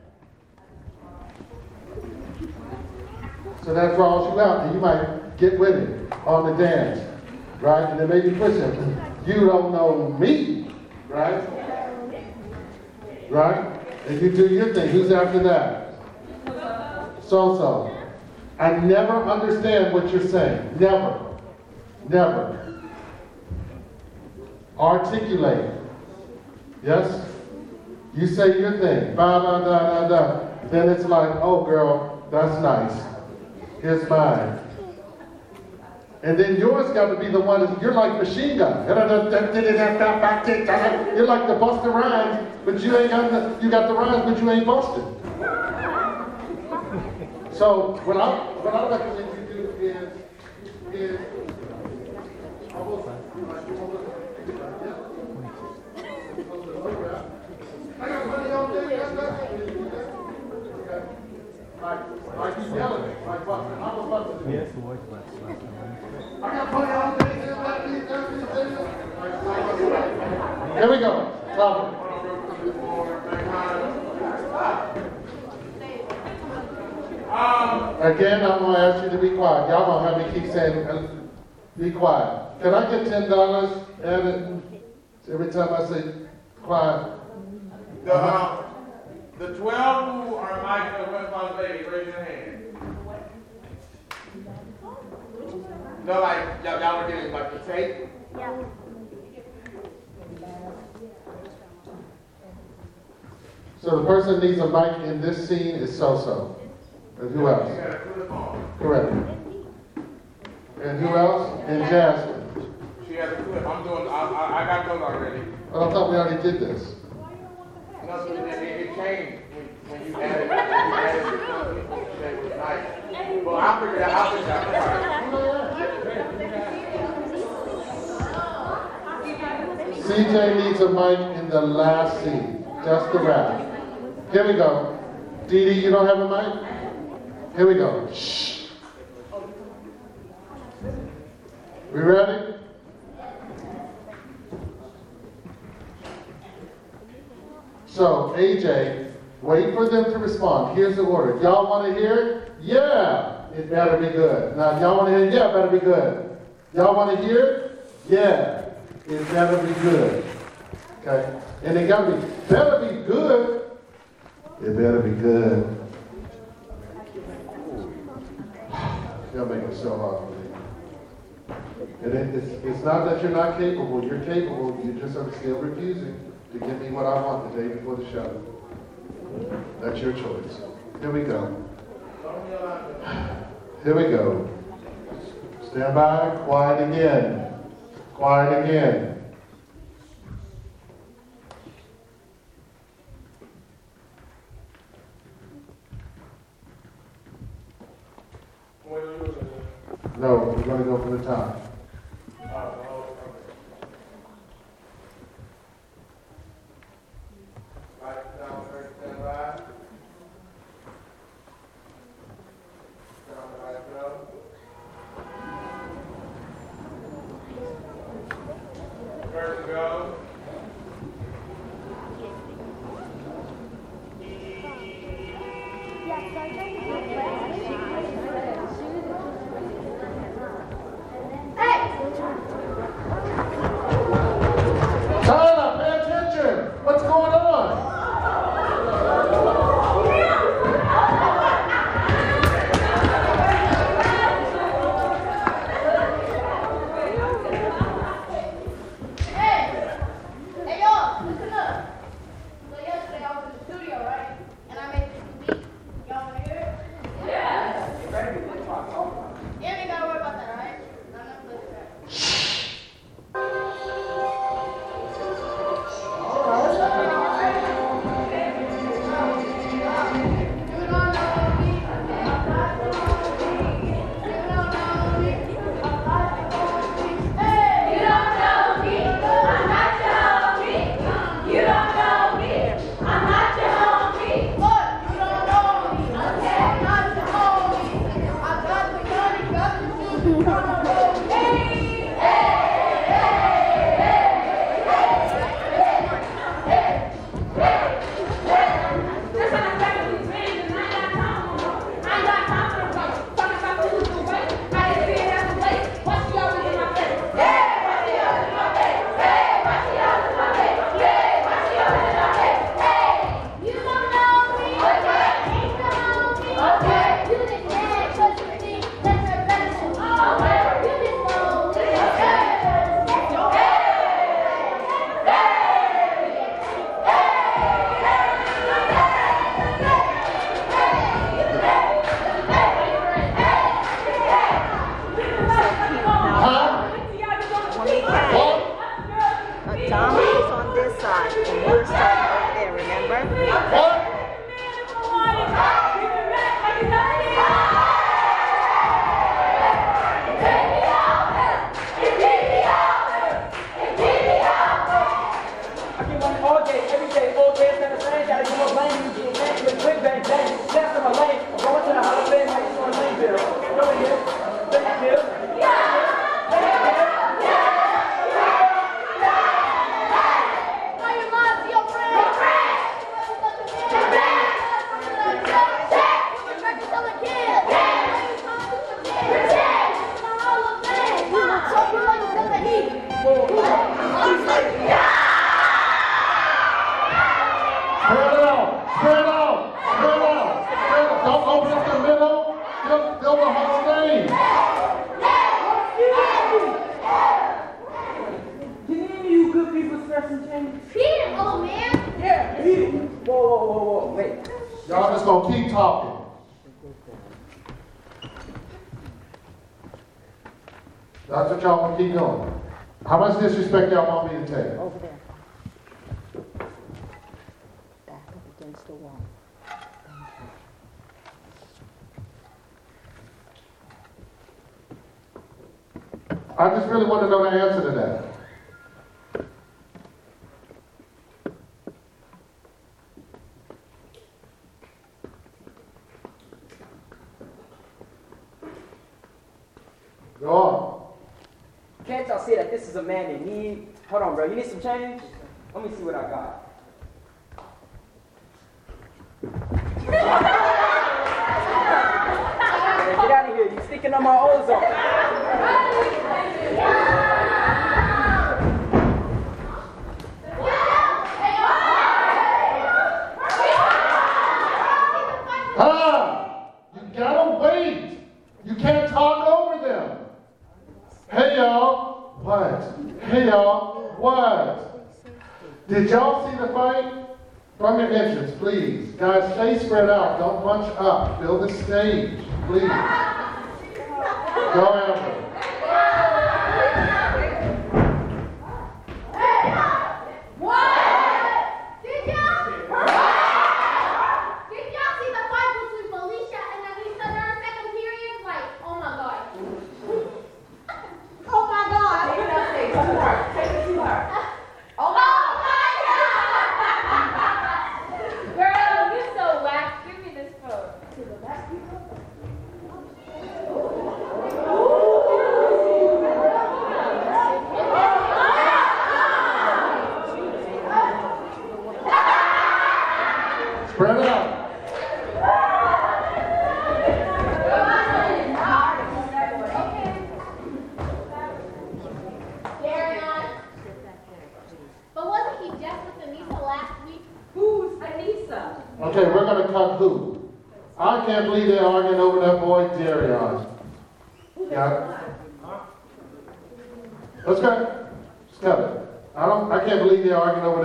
So that draws you out, and you might get with it on the dance, right? And then maybe push it. You don't know me, right? Right? And you do your thing. Who's after that? So so. I never understand what you're saying. Never. Never. Articulate. Yes? You say your thing. Ba da da da da. Then it's like, oh girl, that's nice. Here's mine. And then yours got to be the one, that- you're like machine gun. You're like the Busta Rhymes, but you ain't got the, you got the rhymes, but you ain't busted. So what I, what I recommend you do is, is. Like, like you yelling, like Buster, I was Buster. Yes, box last Here we go. Robert. Again, I'm gonna ask you to be quiet. Y'all gonna have me keep saying, uh, be quiet. Can I get ten dollars added every time I say quiet? No. The 12 who are West Las Vegas, raise your hand. No, like, y'all, y'all were getting like the tape? Yeah. So the person that needs a mic in this scene is So-So. And who else? You gotta put it on. Correct. And who else? And Jasmine. She has a clip. I'm doing, I, I, I got those already. But I thought we already did this. No, so it, it, it changed when, when you added, when you added the clip, it was nice. Well, I'll figure it out, I'll figure out. CJ needs a mic in the last scene. Just the rap. Here we go. Dee Dee, you don't have a mic? Here we go. Shh. We ready? So, AJ, wait for them to respond. Here's the order. Y'all want to hear it? Yeah. It better be good. Now, y'all want to hear it? Yeah, it better be good. Y'all want to hear it? Yeah. It better be good. Okay? And it gotta be, better be good. It better be good. (sighs) Y'all make it so hard for me. And it, it's, it's not that you're not capable. You're capable. You just are still refusing to give me what I want the day before the show. That's your choice. Here we go. Here we go. Stand by. Quiet again. Quiet again. No, we're going to go from the top.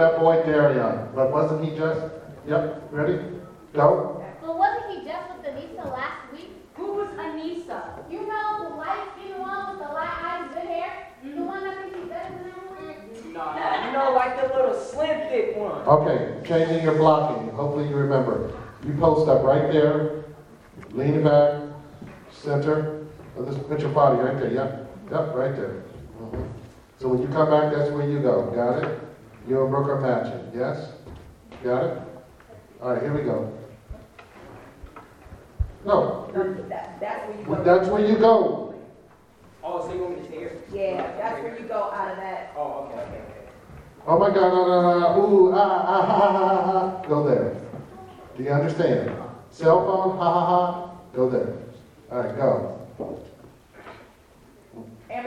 That boy Darion. But wasn't he just? Yep, ready? Go. But wasn't he just with Anissa last week? Who was Anissa? You know, the light skinned one with the light eyes, good hair? The one that thinks he's better than everyone? Nah, nah, you know, like the little slim thick one. Okay, changing your blocking. Hopefully you remember. You post up right there, lean back, center. Oh, this, put your body right there. Yep, yep, right there. Mhm. So when you come back, that's where you go. Got it? You and Brooke are. Yes? Got it? All right, here we go. No, That, that's where you go. that's where you go. Oh, so you want me to stay here? Yeah, that's where you go out of that. Oh, okay, okay, okay. Oh my God, no, no, no, ooh, ah, ah, ha, ha, ha, ha. Go there. Do you understand? Cell phone, ha, ha, ha. Go there. All right, go. The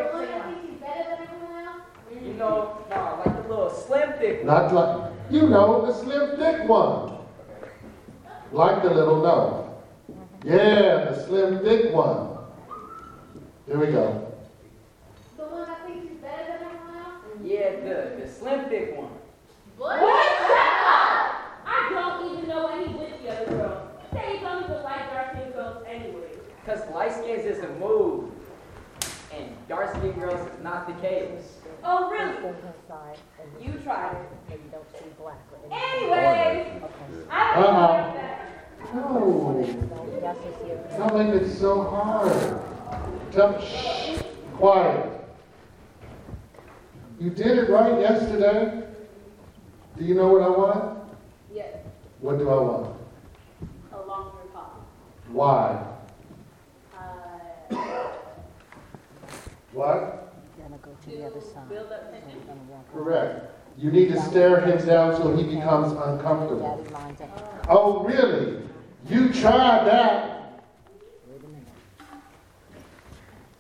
one that thinks he's better than everyone else? You know, nah, like the little slim thick one. Not like, you know, the slim thick one. Like the little no. Yeah, the slim thick one. Here we go. The one that thinks he's better than everyone else? Yeah, the, the slim thick one. What? I don't even know why he with the other girl. Say he's only with light dark skinned girls anyway. Because light skins is a move. And dark skinned girls is not the case. Oh, really? inside and You tried it. and you don't see black. Anyway, I don't know that. No, Yes, it's here. don't make it so hard. Tell, shh, quiet. You did it right yesterday. Do you know what I want? Yes, What do I want? a longer pop. Why? Uh, What? Gonna go to the other side. build up tension. Gonna walk Correct. You need to stare him down so he becomes uncomfortable. Daddy lines up. Oh, really? You tried that.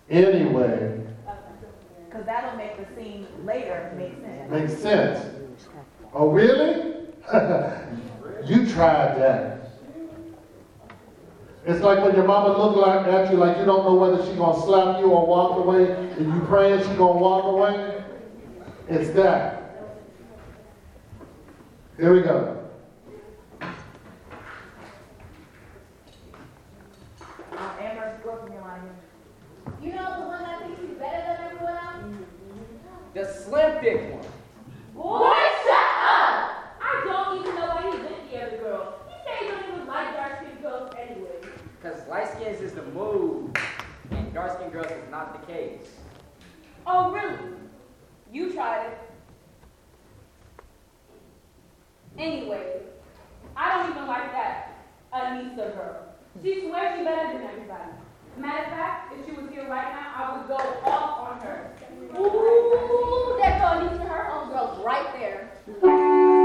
Anyway, Because that'll make the scene later make sense. makes sense. Oh, really? (laughs) you tried that. It's like when your mama look like, at you like you don't know whether she going to slap you or walk away, and you praying she going to walk away. It's that. Here we go. You know the one that thinks he's better than everyone else? The slim thick one. What? And dark skinned girls is not the case. Oh, really? You tried it. Anyway, I don't even like that Anissa girl. She swears she's better than everybody. Matter of fact, if she was here right now, I would go off on her. Ooh, that girl Anissa, her homegirl's right there.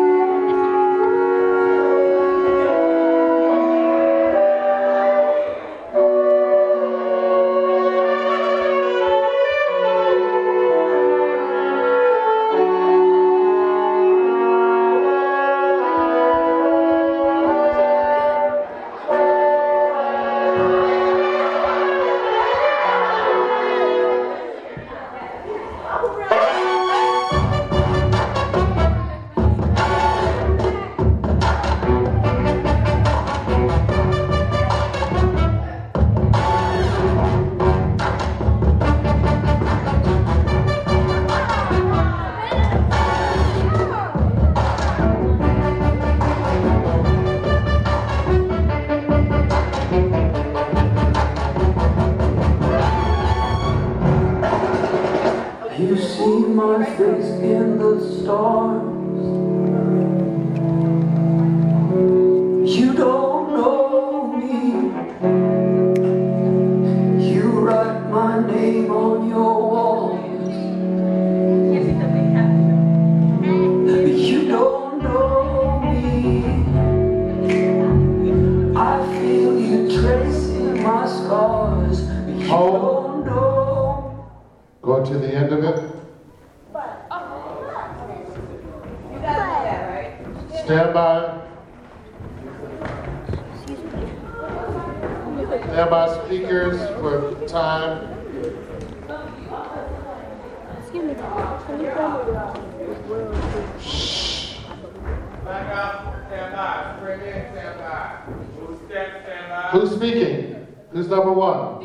Who's number one?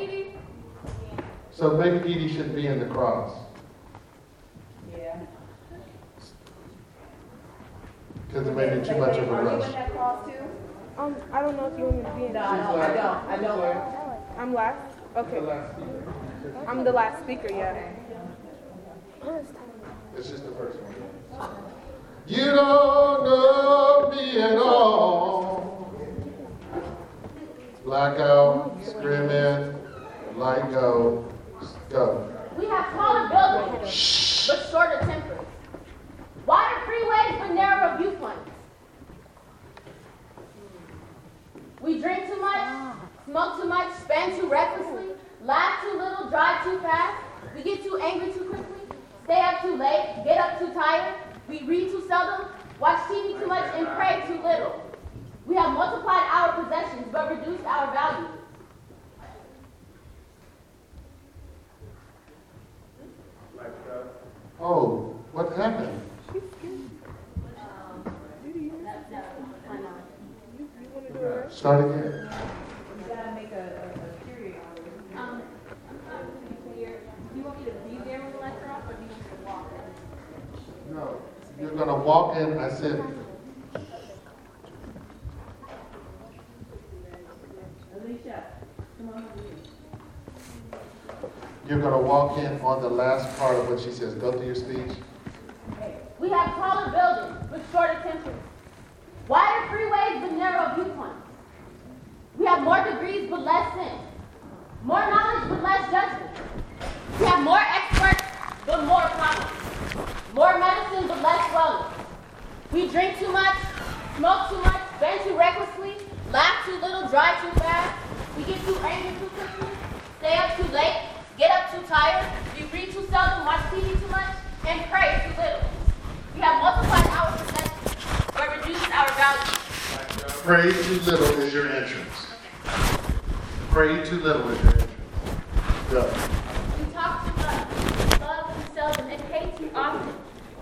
So maybe Dee Dee shouldn't be in the cross. Yeah. Because it may be too much of a Are you in rush. that cross too? Um, I don't know if you want me to be in. No, I don't, I don't, I don't. I'm last? Okay. I'm the last speaker, yeah. It's just the first one. You don't know me at all. Blackout, scream in, light go, go. We have taller buildings, but shorter tempers. Wider freeways, but narrower viewpoints. We drink too much, smoke too much, spend too recklessly, laugh too little, drive too fast. We get too angry too quickly, stay up too late, get up too tired. We read too seldom, watch TV too much, and pray too little. We have multiplied our possessions, but reduced our values. Oh, what happened? Start again. You gotta make a, a, a period out of it. Um, I'm to be clear, do you want me to be there when the lights are off, or do you want me to walk in? No, you're gonna walk in, I said, Alicia, come on over here. you're gonna walk in on the last part of what she says. Go through your speech. We have taller buildings with shorter tempers, wider freeways but narrow viewpoints. We have more degrees but less sin, more knowledge but less judgment. We have more experts but more problems, more medicine but less wellness. We drink too much, smoke too much, too recklessly, laugh too little, drive too fast. We get too angry too quickly, stay up too late, get up too tired. We read too seldom, watch TV too much, and pray too little. We have multiplied our possessions, but reduced our values. Pray too little is your entrance. Pray too little is your entrance. Go. We talk too much, love too seldom, and hate too often.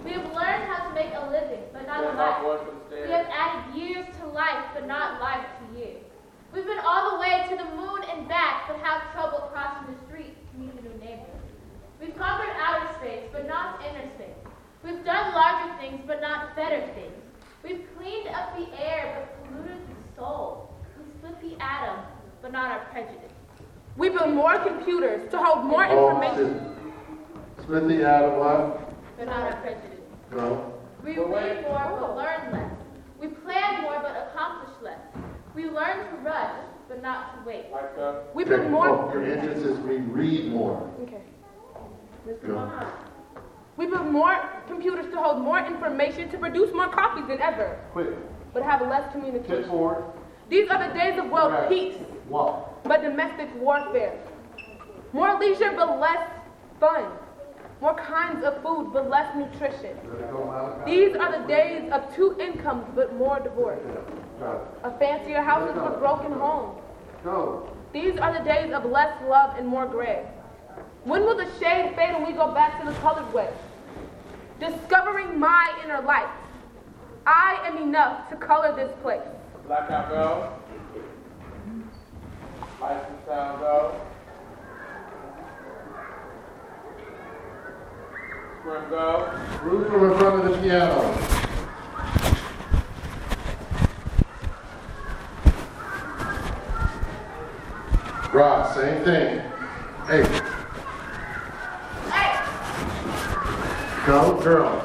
We have learned how to make a living, but not a life. We have added years to life, but not life to years. We've been all the way to the moon and back, but have trouble crossing the street to meet a new neighbor. We've conquered outer space, but not inner space. We've done larger things, but not better things. We've cleaned up the air, but polluted the soul. We've split the atom, but not our prejudice. We built more computers to hold more Oh, information. shit. Split the of what? But not our prejudice. Go. We read more but learn less. We plan more but accomplish less. We learn to rush but not to wait. Uh, we put more. your entrance is we read more. Okay. We put more computers to hold more information to produce more copies than ever. Quick. But have less communication. Tip forward. These are the days of world peace. But domestic warfare. More leisure but less fun more kinds of food but less nutrition. These are the days of two incomes but more divorce, A fancier house is a broken home. These are the days of less love and more gray. When will the shade fade and we go back to the colored way? Discovering my inner light. I am enough to color this place. Blackout Girl. Lights and Girl. Front guard. from in front of the piano. Rob, same thing. Hey. Hey. Go, girl.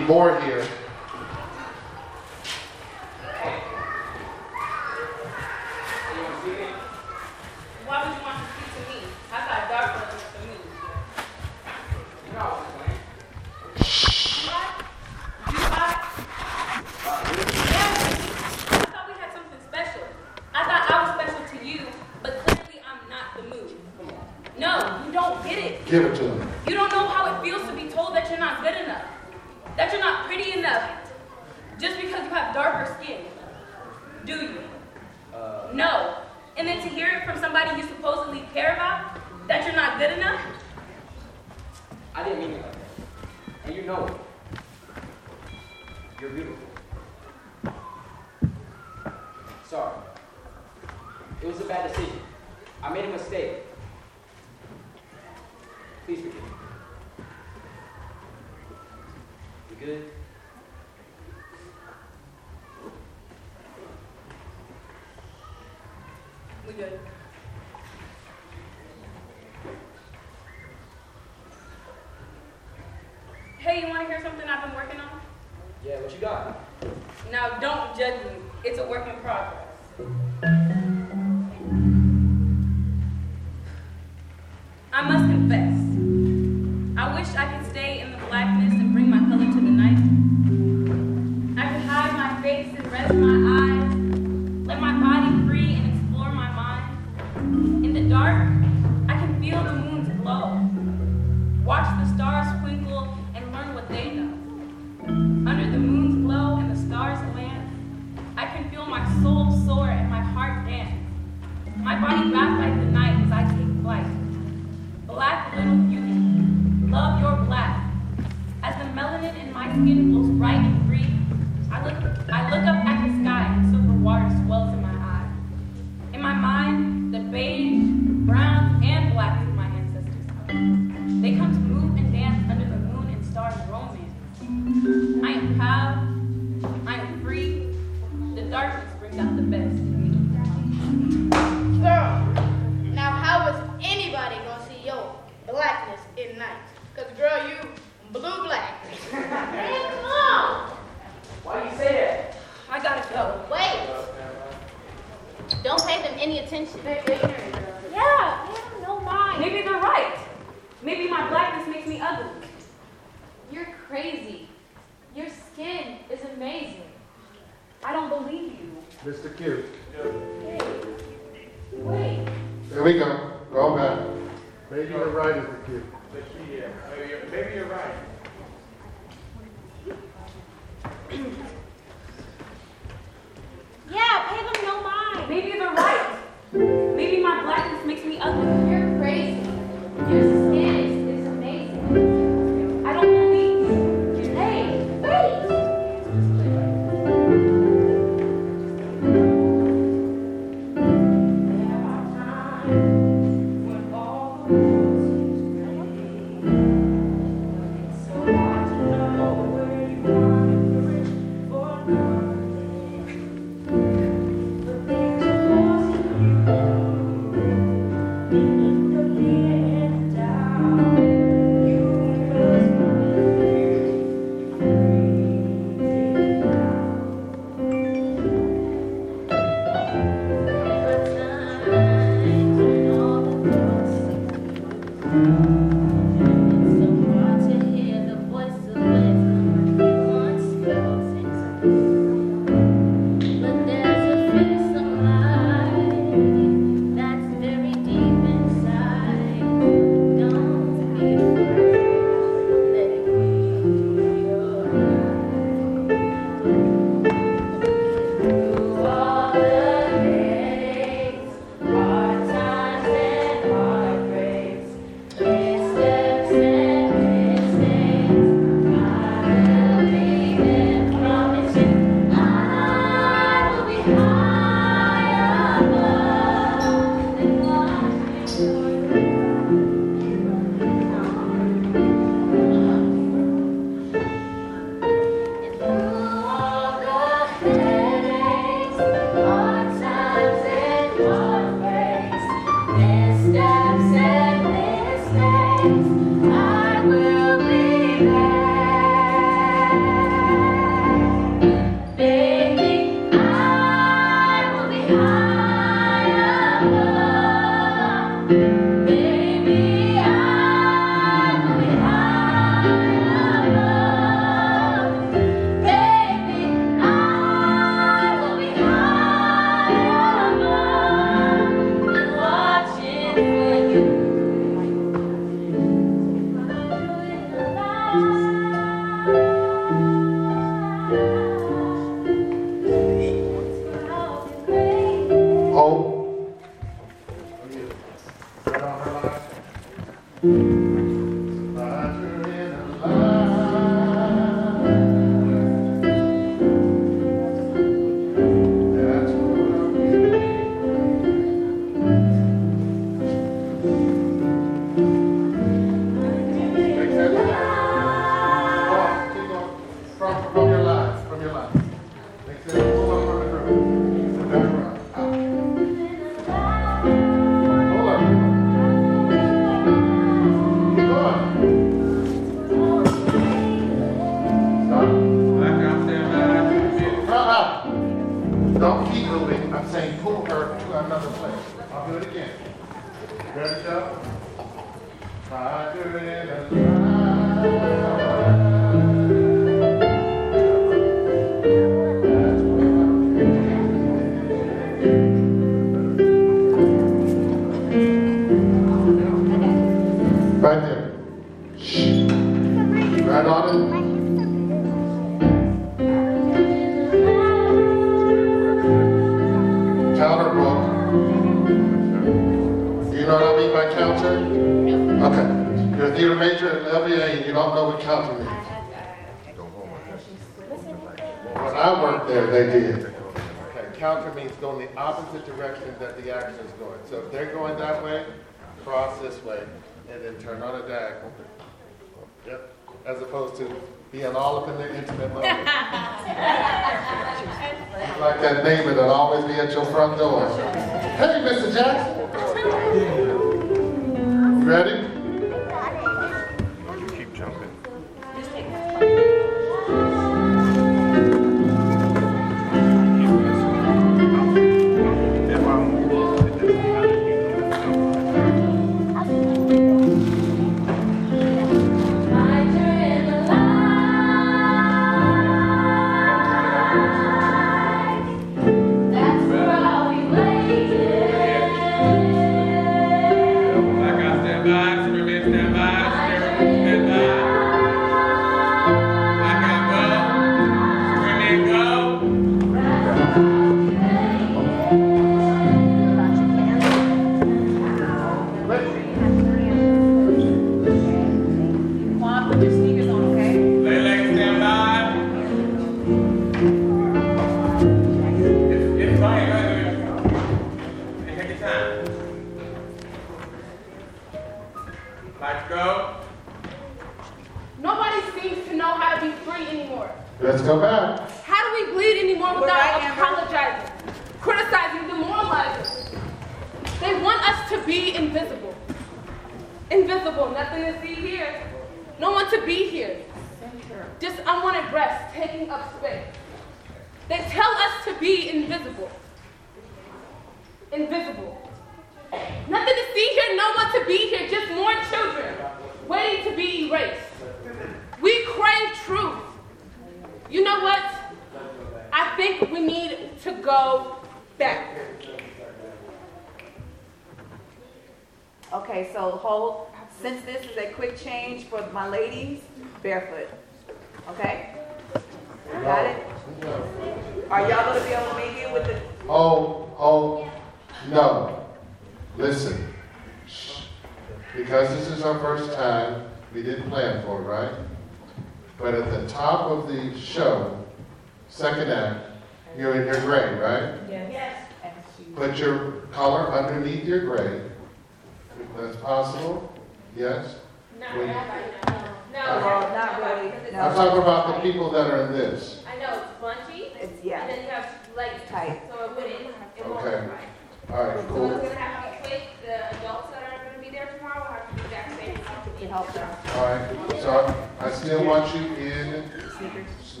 Sneakers.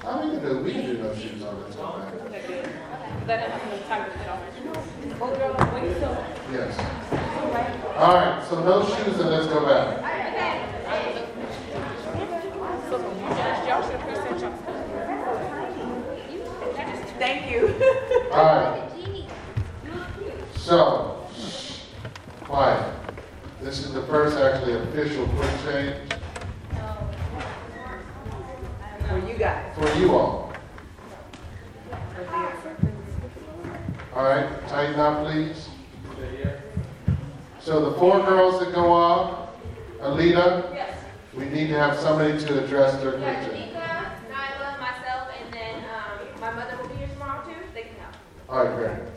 I don't even know we can do no shoes on that time. That doesn't have time to fit all my shoes. Yes. All right, so no shoes and let's go back. Thank you. all right. So, quiet. This is the first actually official quick change. For you guys. For you all. All right, tighten up, please. So the four girls that go off, Alita, yes. we need to have somebody to address their question. Yeah, i Nyla, myself, and then um, my mother will be here tomorrow too. They can help. All right, great.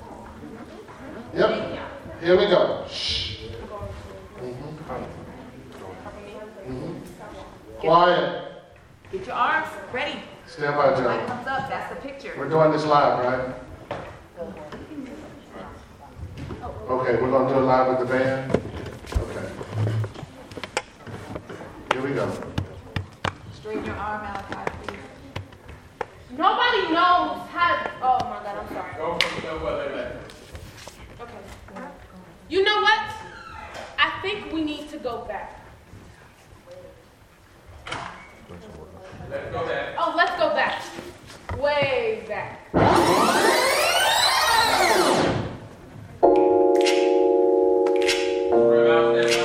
Yep. Here we go. Shh. Mm -hmm. Mm -hmm. Quiet. Get your arms ready. Stand by, Joe. Light comes up. That's the picture. We're doing this live, right? Okay, we're going to do it live with the band. Okay. Here we go. Straighten your arm out, please. Nobody knows how. To, oh my God, I'm sorry. Go from the weather. Okay. You know what? I think we need to go back. Let's go back. Oh, let's go back. Way back. Remember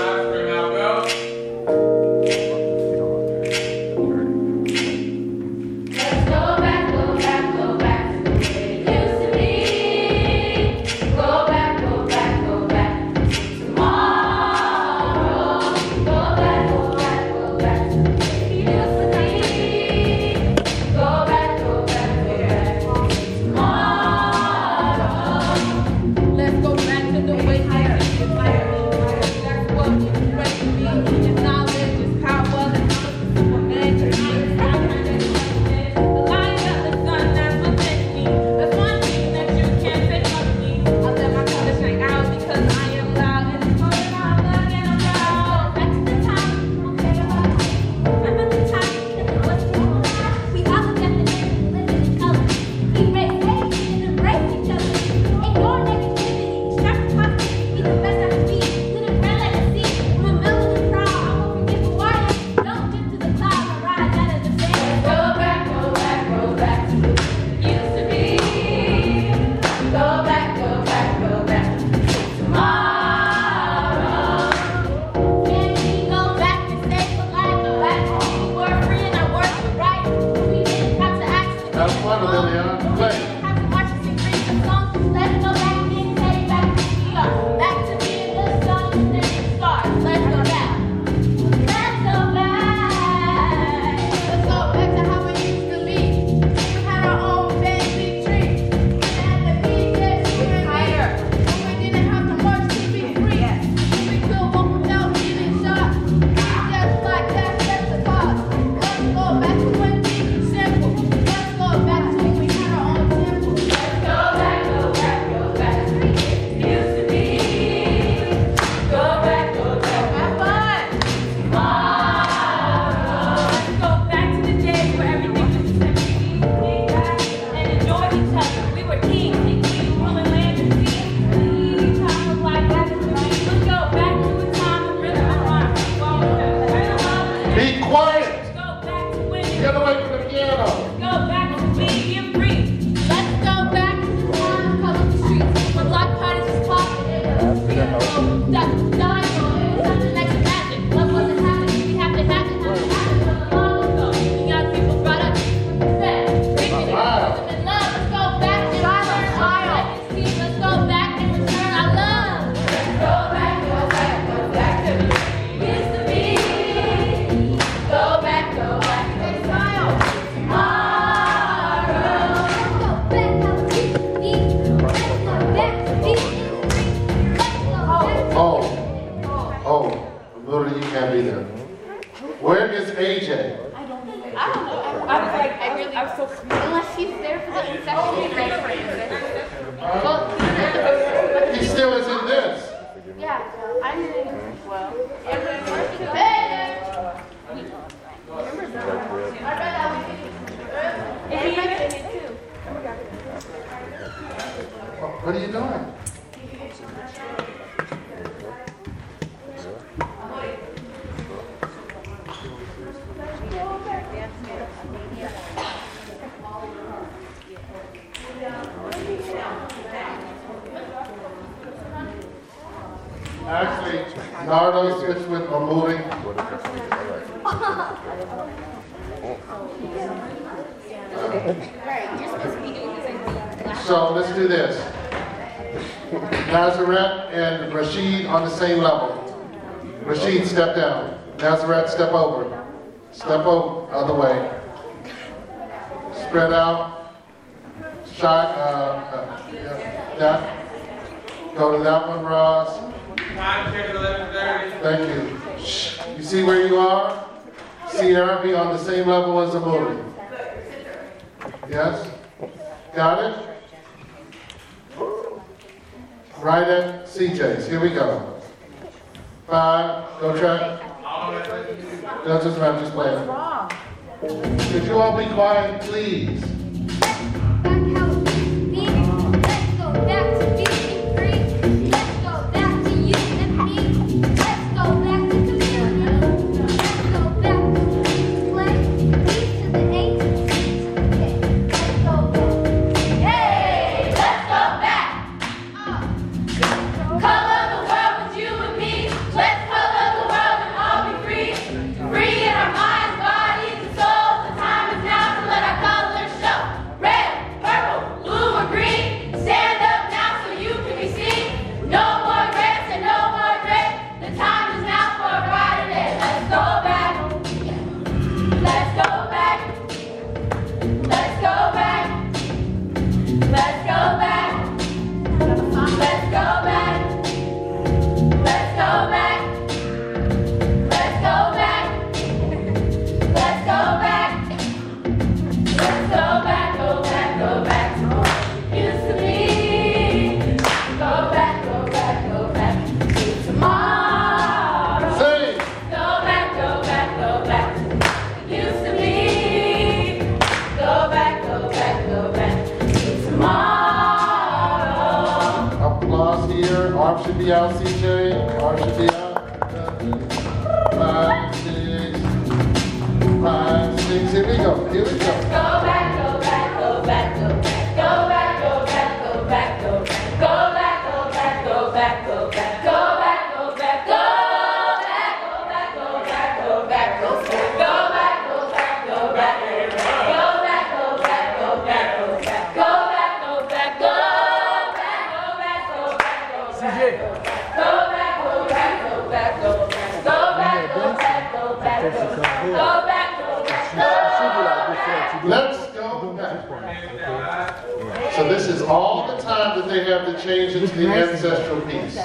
time that they have to change into the ancestral piece.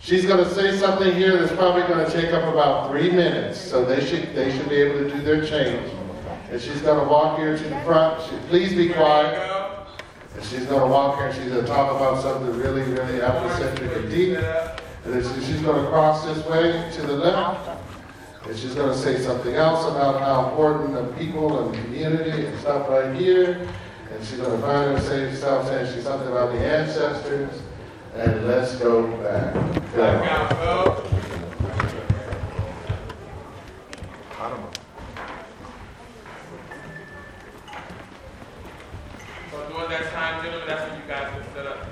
She's gonna say something here that's probably gonna take up about three minutes, so they should, they should be able to do their change. And she's gonna walk here to the front, she, please be quiet. And she's gonna walk here and she's gonna talk about something really, really Afrocentric and deep. And then she- she's gonna cross this way to the left. And she's gonna say something else about how important the people and the community and stuff right here. And she's gonna find her say stuff, saying she's something about the ancestors. And let's go back. Go. So during that time, gentlemen, that's when you guys can set up.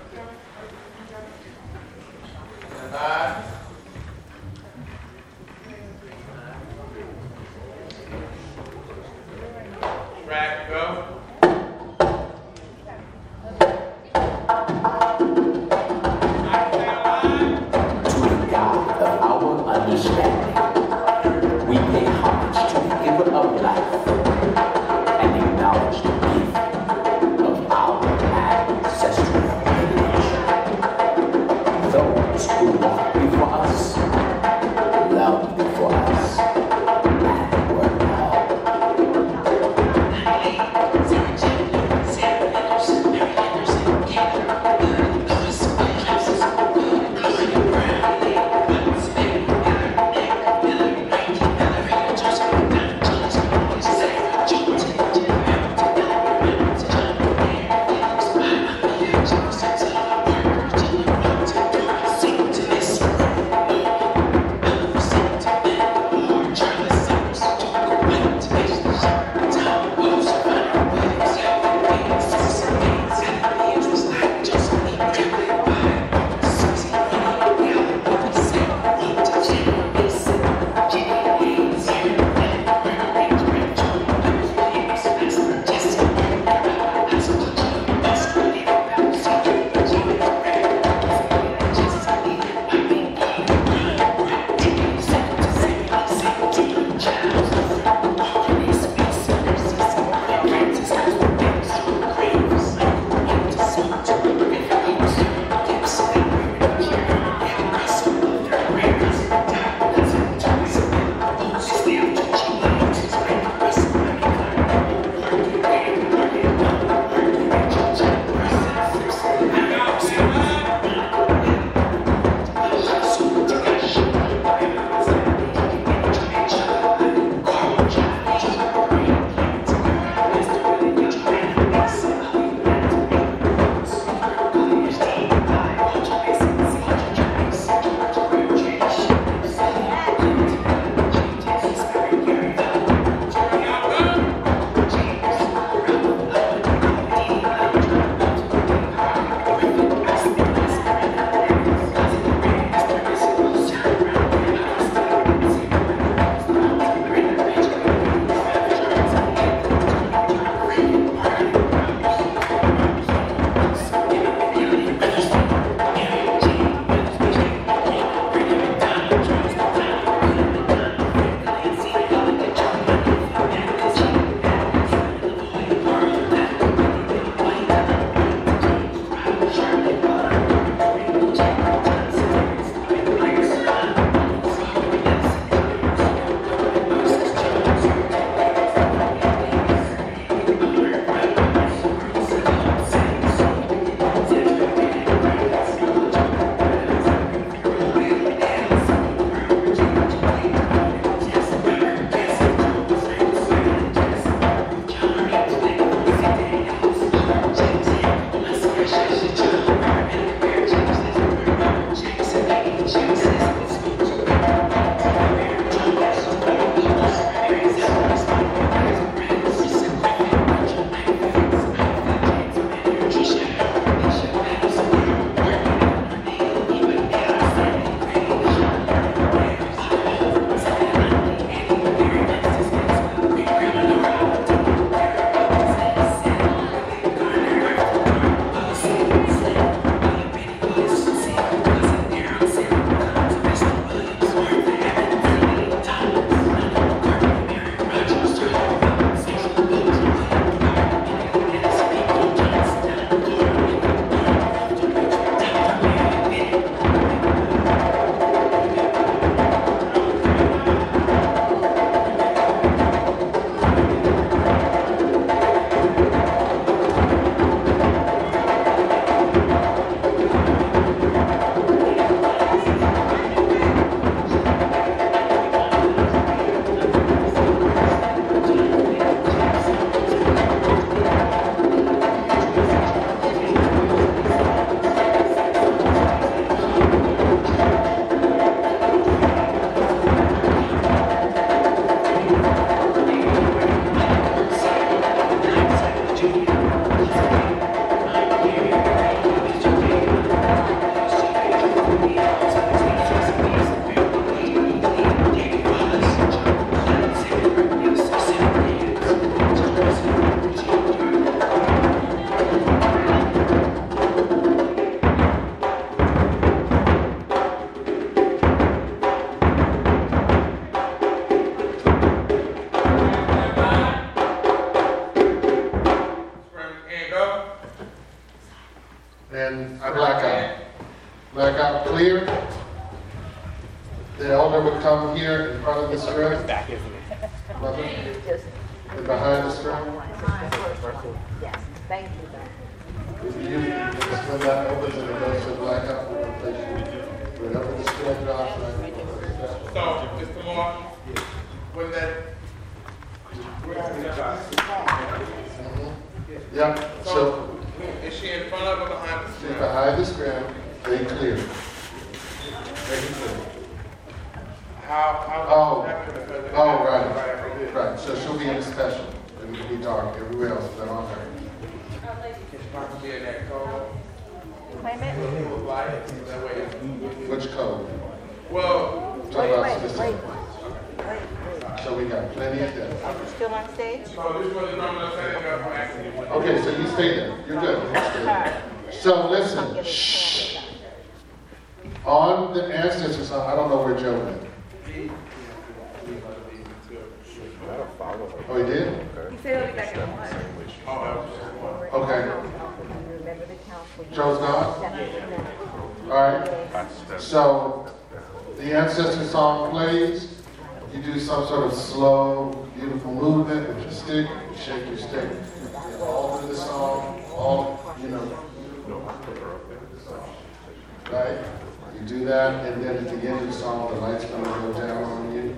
Five. Track, go. Here in front of the screen. Back, isn't it? And behind the screen. Yes, thank you. If you, just when that opens and it goes to blackout, we'll replace you. Whenever the screen drops, right? So, Mr. Moore, when that, Yeah, so is she in front of or behind the she's screen? behind the screen, they clear. They clear. How, how? Oh, oh, right, right. So she'll be in a special. It'll be dark everywhere else, but on her. It's not gonna be in that code. Wait a minute. Look like, that way. Which code? Well. Talk about Wait, specific. wait, wait. So we got plenty of that. Are you still on stage? So this was the number setting up for accident. Okay, so you stay there. You're good. So listen, shh. On the ancestors, I don't know where Joe went. Oh, he did? He said he'll be back in one. Okay. Remember the council. Joe's gone? All right. So the ancestor song plays. You do some sort of slow, beautiful movement with your stick. You shake your stick. All through the song, all, you know. Right? You do that, and then at the end of the song, the light's going to go down on you.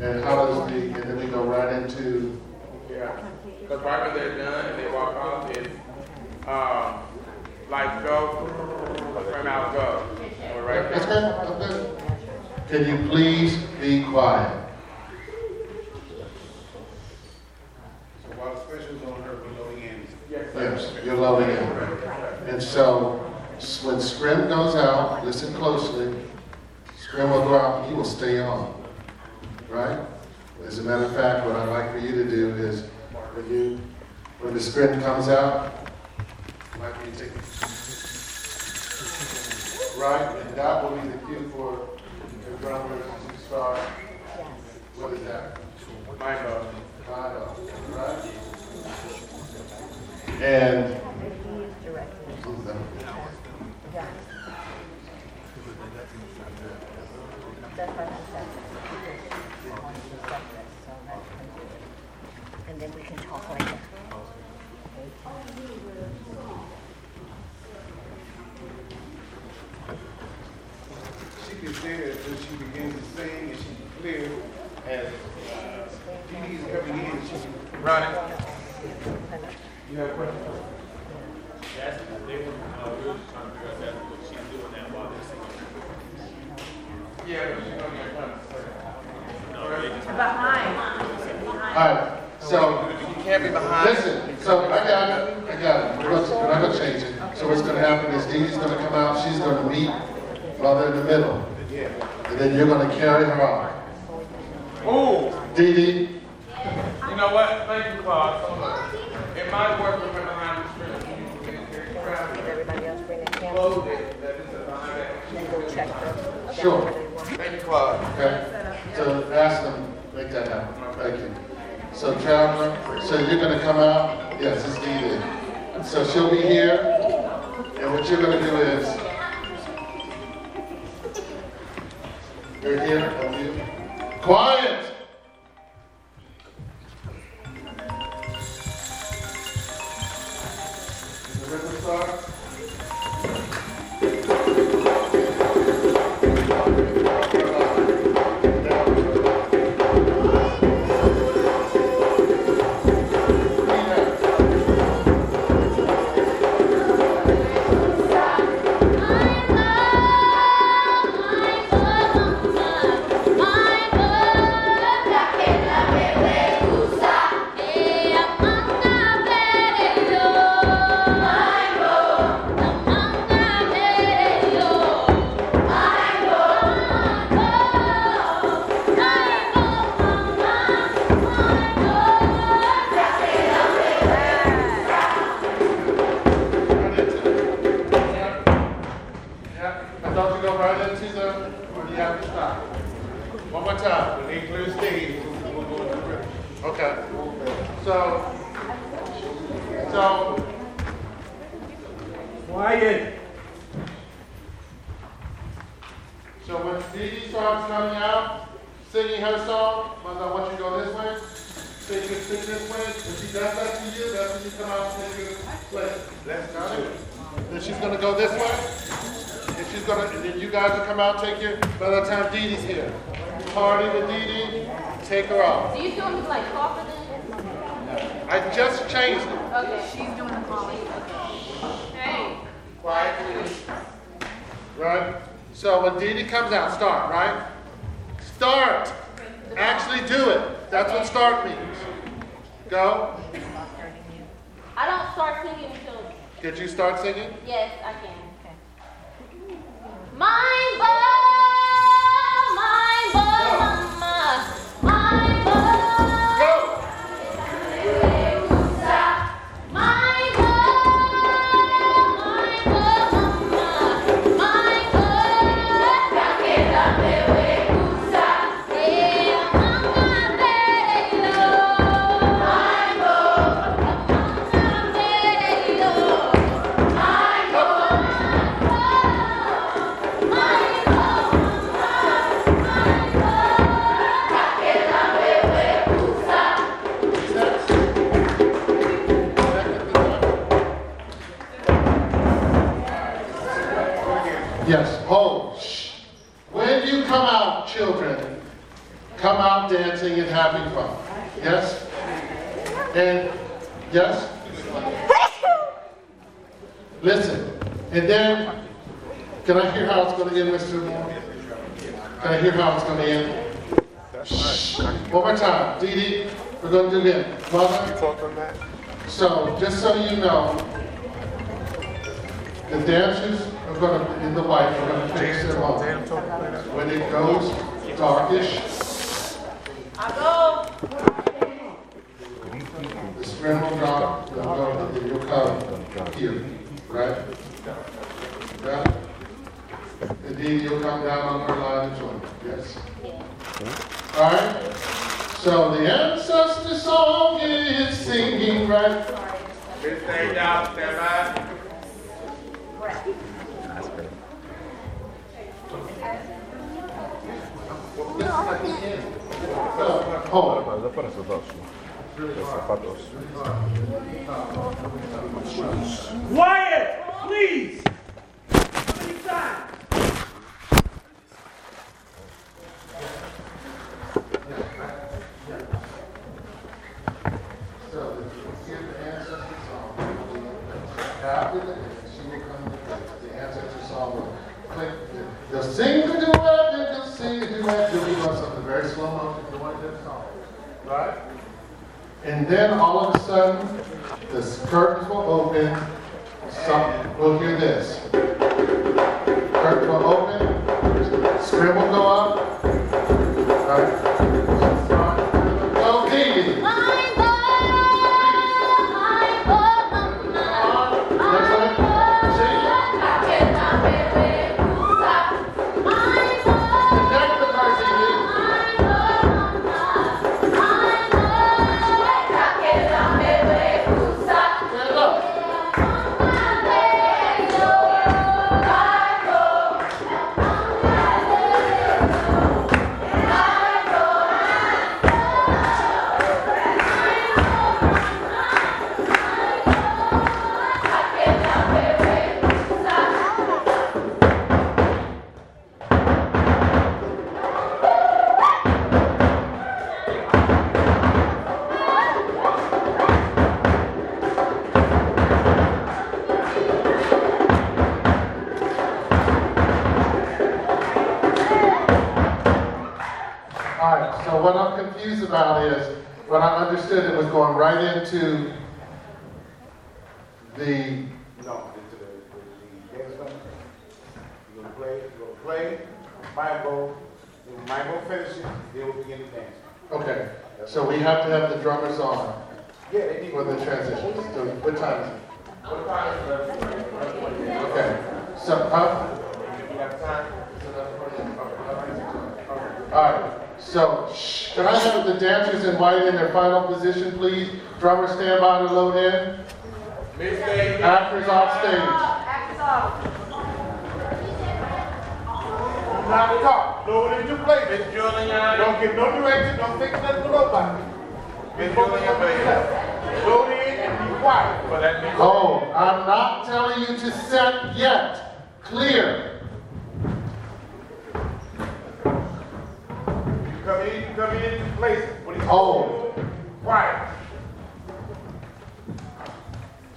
And how does the, and then we go right into, Yeah, because right when they're done and they walk off, it's, um, lights go, frame out go. We're right that's there. good, that's good. Can you please be quiet? So while the special's on her, we're loading in. Yes, you're loading in. And so, when Scrim goes out, listen closely, Scrim will go out, he will stay on. Right? As a matter of fact, what I'd like for you to do is, when you, when the Scrim comes out, I'd like you to take, right? And that will be the cue for the drummers to start. What is that? Mind up. Mind up, right? And And then we can talk later. She can stay there until she begins to sing and she can clear as Dee Dee's coming in, she can run it. You have a question? That's, they were, uh, we were just trying to figure out that, what she's doing that while they're singing. Yeah, but she's gonna get run. Behind. All right, so. You can't be behind. Listen, so I got it, I got it. We're gonna- not gonna change it. So what's gonna happen is Dee Dee's gonna come out, she's gonna meet Mother in the middle. And then you're gonna carry her out. Oh! Dee Dee, You know what? Thank you, Claude. So look, it might work with her behind the screen. You can hear the crowd. Everybody else bring their camera. Close. That is behind that. Then go check the. Sure. Thank you, Claude. okay? So ask them, make that happen. Thank you. So Traveler, so you're gonna come out? Yes, it's Dee Dee. So she'll be here, and what you're gonna do is, you're here, and you, quiet! Start? take her off. Do you still want me like coffee then? I just changed it. Okay, she's doing the calling. Okay. Hey. Quiet, please. Right? So when Dee Dee comes out, start, right? Start. Actually do it. That's what start means. Go. I don't start singing until. Did you start singing? Yes, I can. to I'm not telling you to set yet. Clear. You come in, you come in place. What is Oh. Quiet.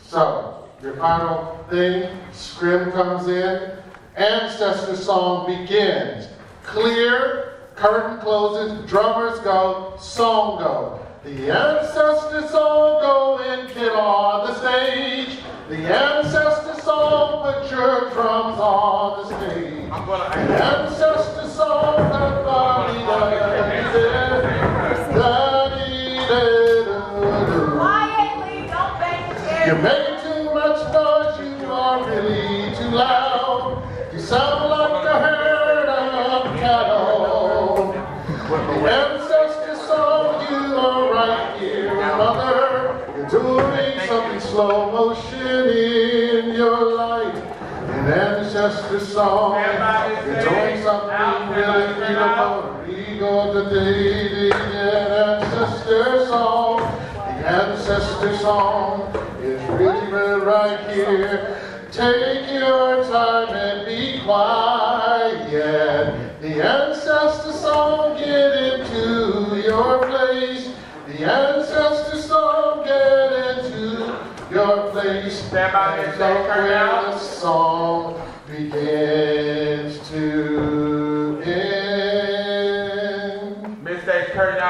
So, your final thing, scrim comes in, ancestor song begins. Clear, curtain closes, drummers go, song go. The ancestor song go and get on the stage. The ancestor song, the church drums on the stage. I'm gonna. The ancestor song, da da da Quietly, don't bang the chair. You make too much noise, you are really too loud. You sound like a herd of cattle. The ancestor song, you are right here, mother. You're doing something slow motion in your life. An ancestor song, you're doing something really beautiful. We go to the, ancestor song. The ancestor song is really right here. Take your time and be quiet. The ancestor song, get into your place. Place. Stand by And and say, look turn where out. the song begins to end. Miss Stage curtain